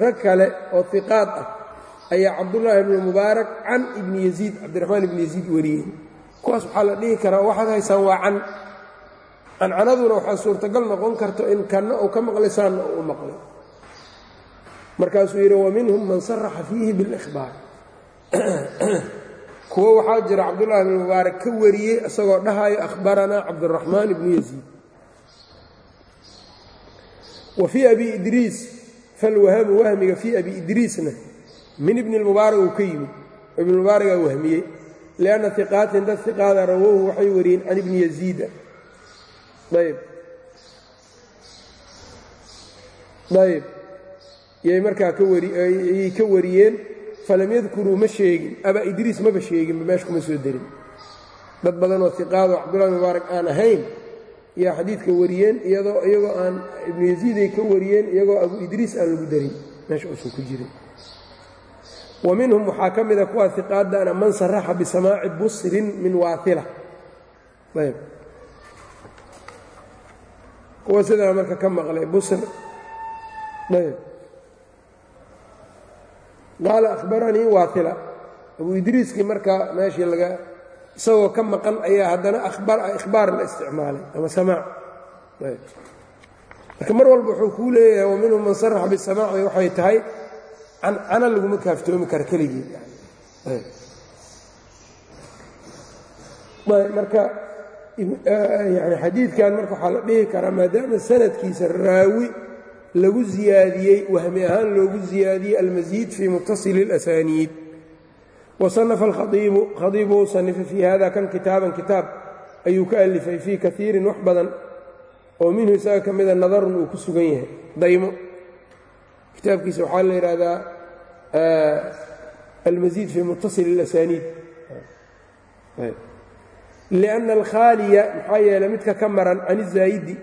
rag kale oo iqaad ah ayaa cabdullaahi ibnu mubaarak can ibni yaziid cabdiraxmaan ibni yaziid wariyey. Kuwaas waxaa la dhihi karaa waxaad haysaan waa can. Cancanaduna waxaa suurtagal noqon karto in kanna uu ka maqlay saanna uu u maqlay. Markaasuu yidhi waminhum man saraxa fiihi biاlإkhbaar kuwo waxaa jira cabdullahi bn mubaarak ka wariyey isagoo dhahayo akhbaranaa cabduraxmaan ibnu yaziid. Wa fii abi idriis falwahmu wahmiga fii abi idriisna min ibni اlmubaarak uu ka yimid. Ibn mubaaragaa wahmiyey lianna iqaatin dad iqaada rawowhu waxay wariyeen can ibni yaziida. Ayb ayb yay markaa ayay ka wariyeen. Falam yadkuruu ma sheegin. Abaa idriis maba sheeginba meesha kuma soo derin. Dad badanoo iqaado cabdullahi mubaarak aan ahayn yaa xadiidka wariyeen iyadoo iyagoo aan ibnu yaziiday ka wariyeen iyagoo abu idriis aan lagu darin. Meesha uusan ku jirin wa minhum waxaa ka mida kuwaa iqaadana man saraxa bisamaaci busrin min waaila kuwa sidaa marka ka maqlay busr. Qaala ahbaranii waaila abu idriiskii markaa meeshii laga isagoo ka maqan ayaa haddana ikhbaar la isticmaalay ama samaac marka mar walba wuxuu kuu leeyahay wa minhum man saraxa bisamaaci waxay tahay cancana laguma kaaftoomi kara keligeed. Marka yani xadiidkan marka waxaa la dhihi karaa maadaama sanadkiisa raawi lagu ziyaadiyey wahmi ahaan loogu ziyaadiyey almasiid fii mutasili اlasaniid wasanafa alkhaiibu khadiibu u sanifay fii hada kan kitaaban kitaab ayuu ka alifay fii kaiirin wax badan oo minhu isaga ka mida nadarun uu ku sugan yahay daymo kitaabkiisa waxaa la yidhaahdaa almasiid fii mutasili اlasaniid liأnna alkhaaliya maxaa yeeley midka ka maran can izaayidi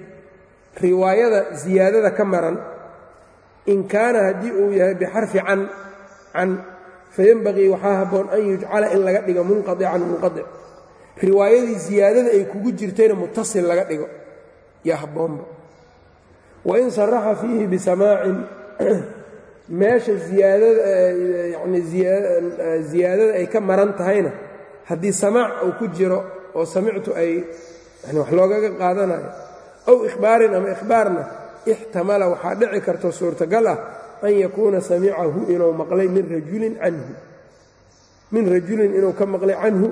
riwaayada ziyaadada ka maran in kaana haddii uu yahay bixarfi can can fayenbaqii waxaa habboon an yujcala in laga dhigo munqadican munqadic riwaayadii ziyaadada ay kugu jirtayna mutasil laga dhigo yaa habboonba wain saraxa fiihi bisamaacin meesha ziyaadada yani ziyaadada ay ka maran tahayna haddii samaac uu ku jiro oo samictu ay wax loogaga qaadanayo ow ikhbaarin ama ikhbaarna ixtamala waxaa dhici karto suurtagal ah an yakuuna samicahu inuu maqlay min rajulin canhu. Min rajulin inuu ka maqlay canhu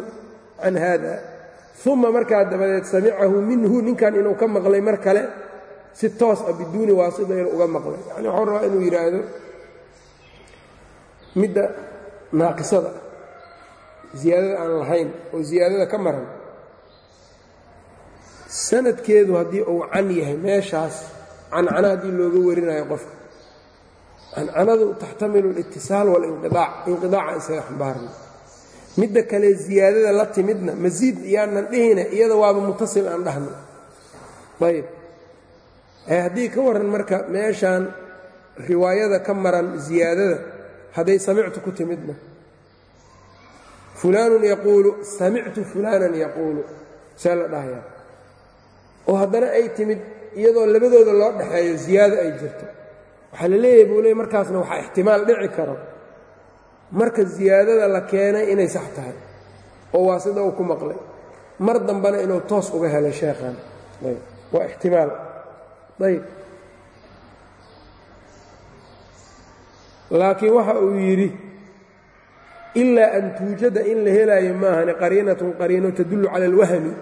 can haada. Uma markaa dabadeed samicahu minhu ninkan inuu ka maqlay mar kale si toos ah biduuni waasita inuu uga maqlay. Yani waxuu rabaa inuu yidhaahdo midda naaqisada ziyaadada aan lahayn oo ziyaadada ka maran. Sanadkeedu haddii uu can yahay meeshaas cancana haddii looga warinayo qofka. Cancanadu taxtamilu alitisaal walinqiaac inqiaaca isaga xambaarna midda kale ziyaadada la timidna masiid yaanan dhihine iyada waaba mutasil aan dhahno. Ayb haddii ka warran marka meeshaan riwaayada ka maran ziyaadada hadday samictu ku timidna. Fulaanun yaquulu samictu fulaanan yaquulu see la dhahayaa. Oo haddana ay timid iyadoo labadooda loo dhaxeeyo ziyaado ay jirto. Waxaa la leeyahay buu leey markaasna waxaa ixtimaal dhici karo. Marka ziyaadada la keenay inay sax tahay oo waa sida uu ku maqlay. Mar dambena inuu toos uga helay sheekhan. Waa ixtimaal ayb laakiin waxa uu yidhi ilaa an tuujada in la helaayo maahane qariinatun qariino tadullu cala alwahmi.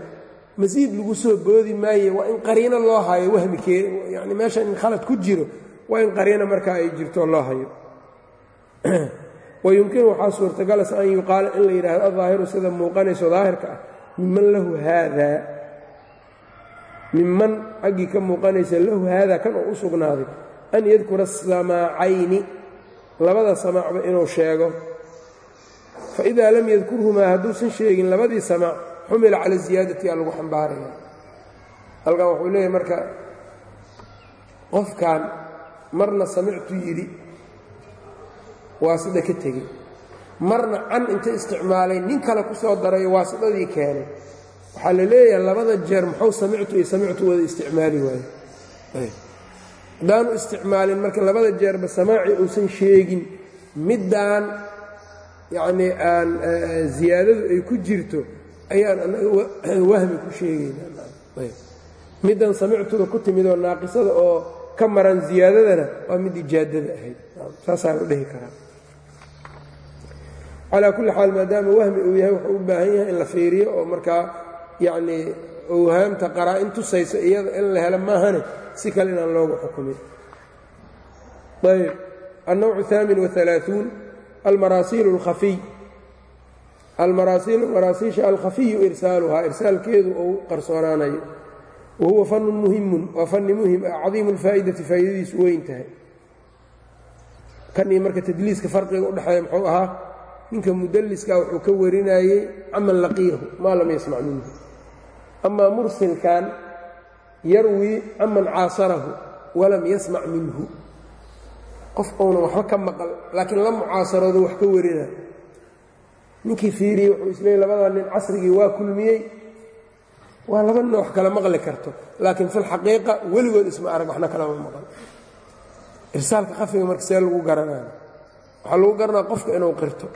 Masiid lagu soo boodi maaye waa in qariino loo hayo wahmikee yani meesha in khalad ku jiro waa in qariino markaa ay jirto loo hayo. Wayumkinu waxaa suurtagalas an yuqaala in la yidhahdo adaahiru sida muuqanayso daahirka ah miman lahu haada miman xaggii ka muuqanaysa lahu haada kan oo u sugnaaday an yadkura samaacayni labada samaacba inuu sheego. Faidaa lam yadkurhumaa hadduusan sheegin labadii samaac xumila cala ziyaadati aa lagu xambaaraya. Halkan wuxuu leeyahay marka qofkan marna samictu yidhi waasidha ka tegey. Marna can inta isticmaalay nin kale ku soo darayo waasidadii keenay waxaa la leeyahay labada jeer muxuu samictu iyo samictu wada isticmaali waaye. Haddaanu isticmaalin marka labada jeerba samaaci uusan sheegin middaan yacnii aan ziyaadadu ay ku jirto ayaan wahmi ku sheegaynaa middan samictuda ku timid oo naaqisada oo ka maran ziyaadadana waa mid ijaadada ahayd. Saasaa la dhihi karaa. Calaa kulli xaal maadaama wahmi uu yahay wuxuu u baahan yahay in la fiiriyo oo markaa yacnii owhaamta qaraa-in tusaysa iyada in la helo maahane si kale inaan loogu xukumin. Ayb alnowcu haamin waalaauun almaraasiilu alkhafiy. Almaraasiilu maraasiisha alkhafiyu irsaaluhaa irsaalkeedu uu qarsoonaanayo wa huwa fanun muhimun waa fanni muhiim ah cadiimu lfaa'idati faa'iidadiisu weyn tahay. Kanii marka tadliiska farqiga udhexeeya muxuu ahaa ninka mudalliska wuxuu ka warinayey caman laqiyahu maa lam yasmac minhu amaa mursilkan yarwii caman caasarahu walam yasmac minhu qof uunan waxba ka maqal laakiin la mucaasaroodo wax ka warina ninkii fiiriyey wuxuu isleeyay labadaa nin casrigii waa kulmiyey waa laba nin wax kala maqli karto laakiin filxaqiiqa weligood isma arag waxna kalama maqal irsaalka khafiga marka see lagu garanaya waxaa lagu garanaya qofka inuu qirto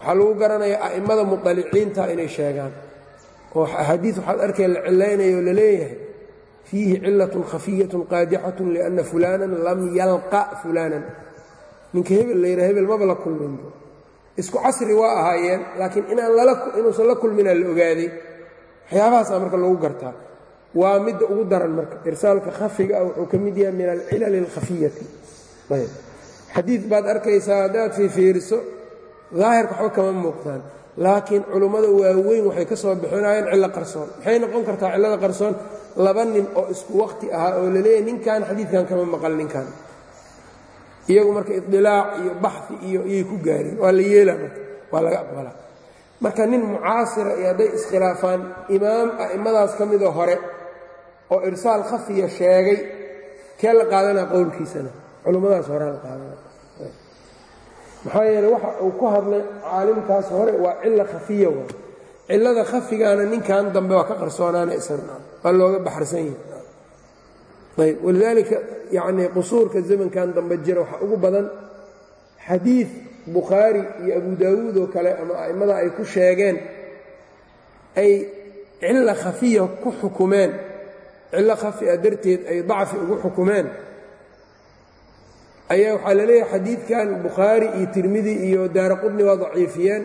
waxaa lagu garanaya a'immada muطaliciinta inay sheegaan oo axaadiid waxaad arkay la cilaynaya oo la leeyahay fiihi cilatun khafiyatun qaadixatun lianna fulaanan lam yalqa fulaanan. Ninka hebel la yidhaha hebel maba la kulminba isku casri waa ahaayeen laakiin inaan inuusan la kulminaa la ogaaday waxyaabahaasaa marka lagu gartaa. Waa midda ugu daran marka irsaalka khafiga ah wuxuu ka mid yahay min alcilali alkhafiyati. Xadiid baad arkaysaa haddaad fiifiiriso daahirka waxba kama muuqdaan laakiin culummada waaweyn waxay ka soo bixinayeen cillo qarsoon. Maxay noqon kartaa cillada qarsoon? Laba nin oo isku waqti ahaa oo la leeyahay ninkan xadiidkan kama maqal ninkan iyagu marka idilaac iyo baxi iyo iyay ku gaareen. Waa la yeelaa marka waa laga aqbalaa. Marka nin mucaasira iyo hadday iskhilaafaan imaam a'immadaas ka midoo hore oo irsaal khafiya sheegay kee la qaadanaa qowlkiisana? Culummadaas horea la qaadana maxaa yeele waxa uu ku hadlay caalimkaas hore waa cilo khafiya wa cilada khafigaana ninkan dambe waa ka qarsoonaana isagna waa looga baxarsan yahi ayb walidaalika yacnii qusuurka zamankan dambe jira waxaa ugu badan xadiid bukhaari iyo abu daawuud oo kale ama a'immada ay ku sheegeen ay cilo khafiya ku xukumeen. Cillo khafia darteed ay dacfi ugu xukumeen ayaa waxaa la leeyahay xadiidkan bukhaari iyo tirmidi iyo daara qudni waa daciifiyeen.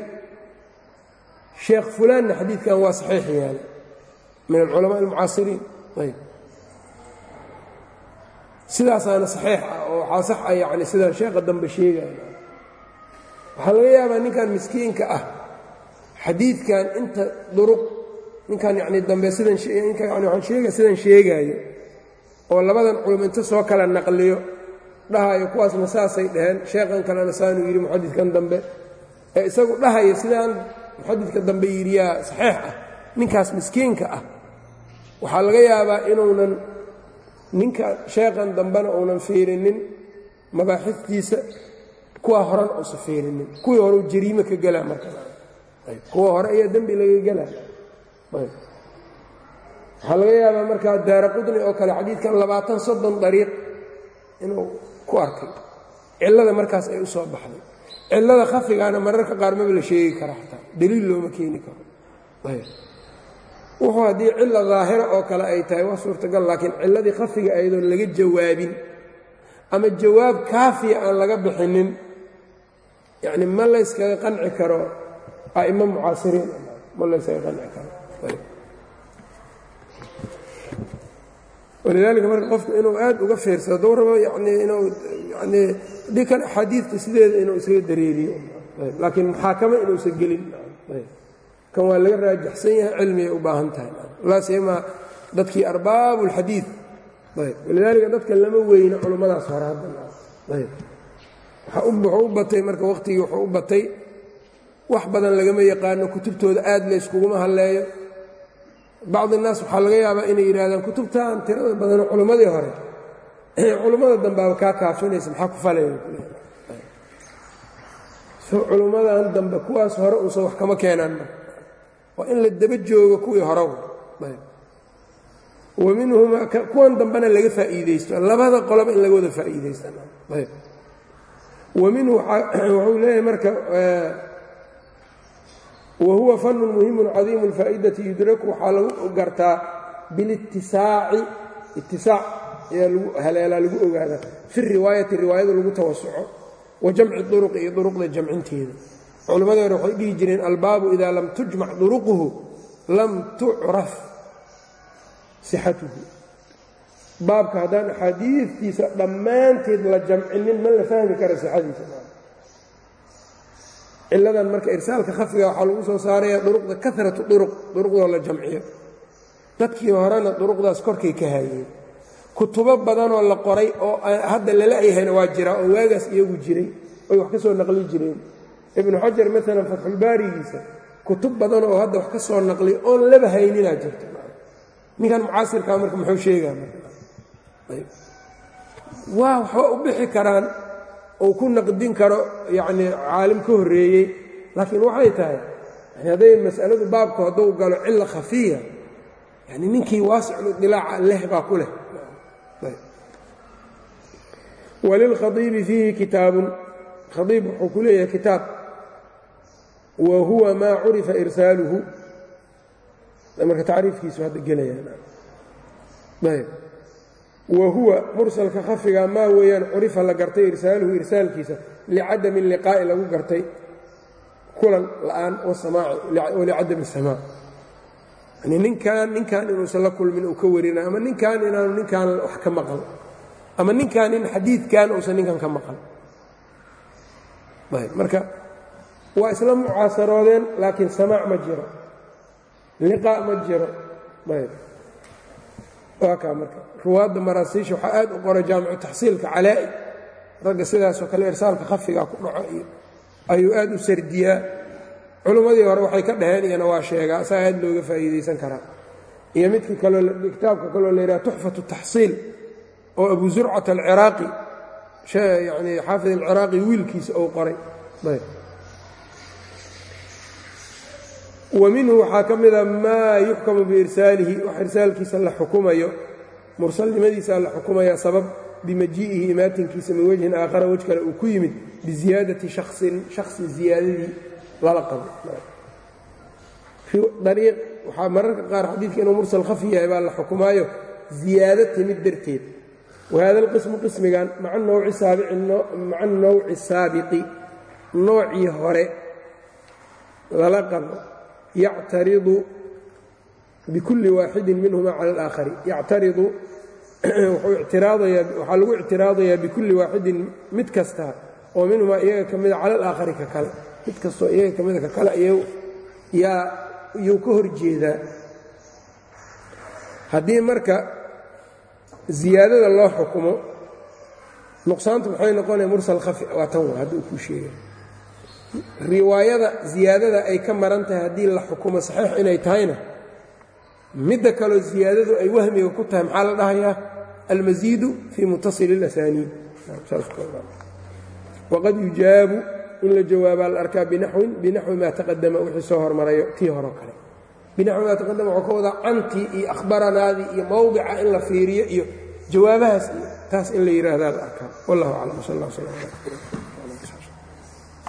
Sheekh fulaanna xadiidkan waa saxiix yaalla min alculamaa almucaasiriin. Ayb sidaasaana saxiix ah oo waxaa sax ah yacni sidaan sheekha dambe sheegaya waxaa laga yaabaa ninkan miskiinka ah xadiidkan inta duruq ninkan yacni dambe sidan ninka yani waxaan sheegaya sidan sheegaayo oo labadan culum inta soo kala naqliyo dhahayo kuwaasna saasay dhaheen. Sheekhan kalena saanuu yidhi muxadidkan dambe ee isagu dhahaya sidaan muxadidka dambe yidhiyaa saxiix ah ninkaas miskiinka ah. Waxaa laga yaabaa inuunan ninka sheekhan dambena uunan fiirinin mabaaxiftiisa kuwa horena uusan fiirinin. Kuwii hore jariime ka gelaa marka. Kuwa hore ayaa dembi laga gelaa waxaa laga yaabaa markaa daara qudni oo kale xadiidkan labaatan soddon dariiq inuu ku arkay. Cillada markaas ay u soo baxday. Cillada khafigaana mararka qaar maba la sheegi kara xataa. Deliil looma keeni karo. Wuxuu haddii cilla daahira oo kale ay tahay waa suurtagal laakiin cilladii khafiga ayadoon laga jawaabin ama jawaab kaafiya aan laga bixinin yacni ma layskaga qanci karo a'imo mucaasiriin. Ma layskaga qanci karo walidaalika marka qofku inuu aad uga fiirsado hadduu rabo yanii inuu yanii haddii kale axaadiidta sideeda inuu isaga dareeriyo. Laakiin muxaakamo inuusan gelin. Kan waa laga raajaxsan yahay cilmiyay u baahan tahay. Laa dadkii arbaabu walidaalika dadka lama weyno culummadaas hore hadda u batay marka waqtigii wuxuu u batay wax badan lagama yaqaano kutubtooda aad layskuguma hadleeyo bacd الnaas waxaa laga yaabaa inay yidhahdaan kutubtaan tirada badanoo culimmadii hore. culummada dambaaba kaa kaafinaysa maxaa ku falaya so culummadan dambe kuwaas hore uusan wax kama keenaan waa in la daba joogo kuwii hore wa minhuma kuwan dambena laga faa'iidaysto labada qoloba in laga wada faa'iidaysta wa minhu wuxuu leeyahay marka wahuwa fanun muhimun cadiimu اlfaa'idati yudraku waxaa lagu gartaa biاlitisaaci itisaac ayaa lagu haleelaa lagu ogaadaa fi riwaayati riwaayada lagu tawasuco wa jamci duruqi iyo duruqda jamcinteeda. Culimmada hore waxay dhihi jireen albaabu idaa lam tujmac duruquhu lam tucraf sixatuhu. Baabka haddaan axaadiidtiisa dhammaanteed la jamcinin ma la fahmi kara sixadiisa ciladan marka irsaalka khafiga waxaa lagu soo saaraya duruqda karatu duruq duruqdoo la jamciyo. Dadkii horena duruqdaas korkay ka haayeen kutubo badanoo la qoray oo hadda lala-yahayna waa jiraa oo waagaas iyagu jiray oy wax ka soo naqli jireen. Ibnu xajar maalan fatxulbaarigiisa kutub badan oo hadda wax ka soo naqliy oon laba hayninaa jirta. Ninkan mucaasirkaa marka muxuu sheegaa waa waxba u bixi karaan ou ku naqdin karo yacnii caalim ka horreeyey. Laakiin waxay tahay yani hadday mas'aladu baabku hadduu galo cilla khafiya yani ninkii waasicludilaaca leh baa ku leh. Walilkhaiibi fiihi kitaabun khaiib wuxuu ku leeyahay kitaab. Wa huwa maa curifa irsaaluhu. Marka tacriifkiisu hadda gelayaan wa huwa mursalka khafiga maa weeyaan curifa la gartay irsaaluhu irsaalkiisa licadami liqaa'i lagu gartay kulan la'aan walicadami samaa. Yani ninkan ninkan inuusan la kulmin uu ka warina ama ninkan inaanu ninkan wax ka maqal ama ninkan in xadiidkan uusan ninkan ka maqal marka waa isla mucaasaroodeen laakiin samaac ma jiro liqaa ma jiro waa kaa marka. Ruwaadda maraasiisha waxaa aad u qora jaamicu taxsiilka calaa'i. Ragga sidaasoo kale irsaalka khafiga ku dhaco iyo ayuu aad u sardiyaa. Culimmadii hore waxay ka dhaheen iyana waa sheegaa saa aad looga faa'iidaysan karaa. Iyo midka kaloo kitaabka kaloo la yidhaha tuxfatu taxsiil oo abu zurcat alciraaqi yani xaafid alciraaqi wiilkiisa uu qoray wa minhu waxaa ka mida maa yuxkamu biirsaalihi wax irsaalkiisa la xukumayo mursalnimadiisa la xukumaya sabab bimajii'ihi imaatinkiisa min wejhin aakhara wej kale uu ku yimid biziyaadati shaksin shaksi ziyaadadii lala qabo. Ariiq waxaa mararka qaar xadiidka inuu mursal khafi yahay baa la xukumaayo ziyaado timid darteed. Wahada alqismu qismigan maca nawci saabiqi noocii hore lala qabo yactaridu bikulli waaxidin minhuma cala alaakhari. Yactaridu waxaa lagu ictiraadayaa bikulli waaxidin mid kasta oo minhumaa iyaga ka mida cala alaakhari ka kale. Mid kastoo iyaga ka mida ka kale iyuu ka hor jeedaa. Haddii marka ziyaadada loo xukumo nuqsaantu maxay noqonaya mursal khafi? Waa tan wa hadda uu kuu sheegay riwaayada ziyaadada ay ka maran tahay haddii la xukumo saxiix inay tahayna midda kaloo ziyaadadu ay wahmiga ku tahay maxaa la dhahayaa? Almasiidu fii mutasili اlasaniid waqad yujaabu in la jawaabaa la arkaa binaxwin binaxwi maa taqadama wixii soo hormarayo tii horeo kale. Binaxwi maa taqadama waxuu ka wadaa cantii iyo akhbaranaadii iyo mowdica in la fiiriyo iyo jawaabahaas iyo taas in la yidhaahdaa la arkaa. Wallah aclam sal اllah sl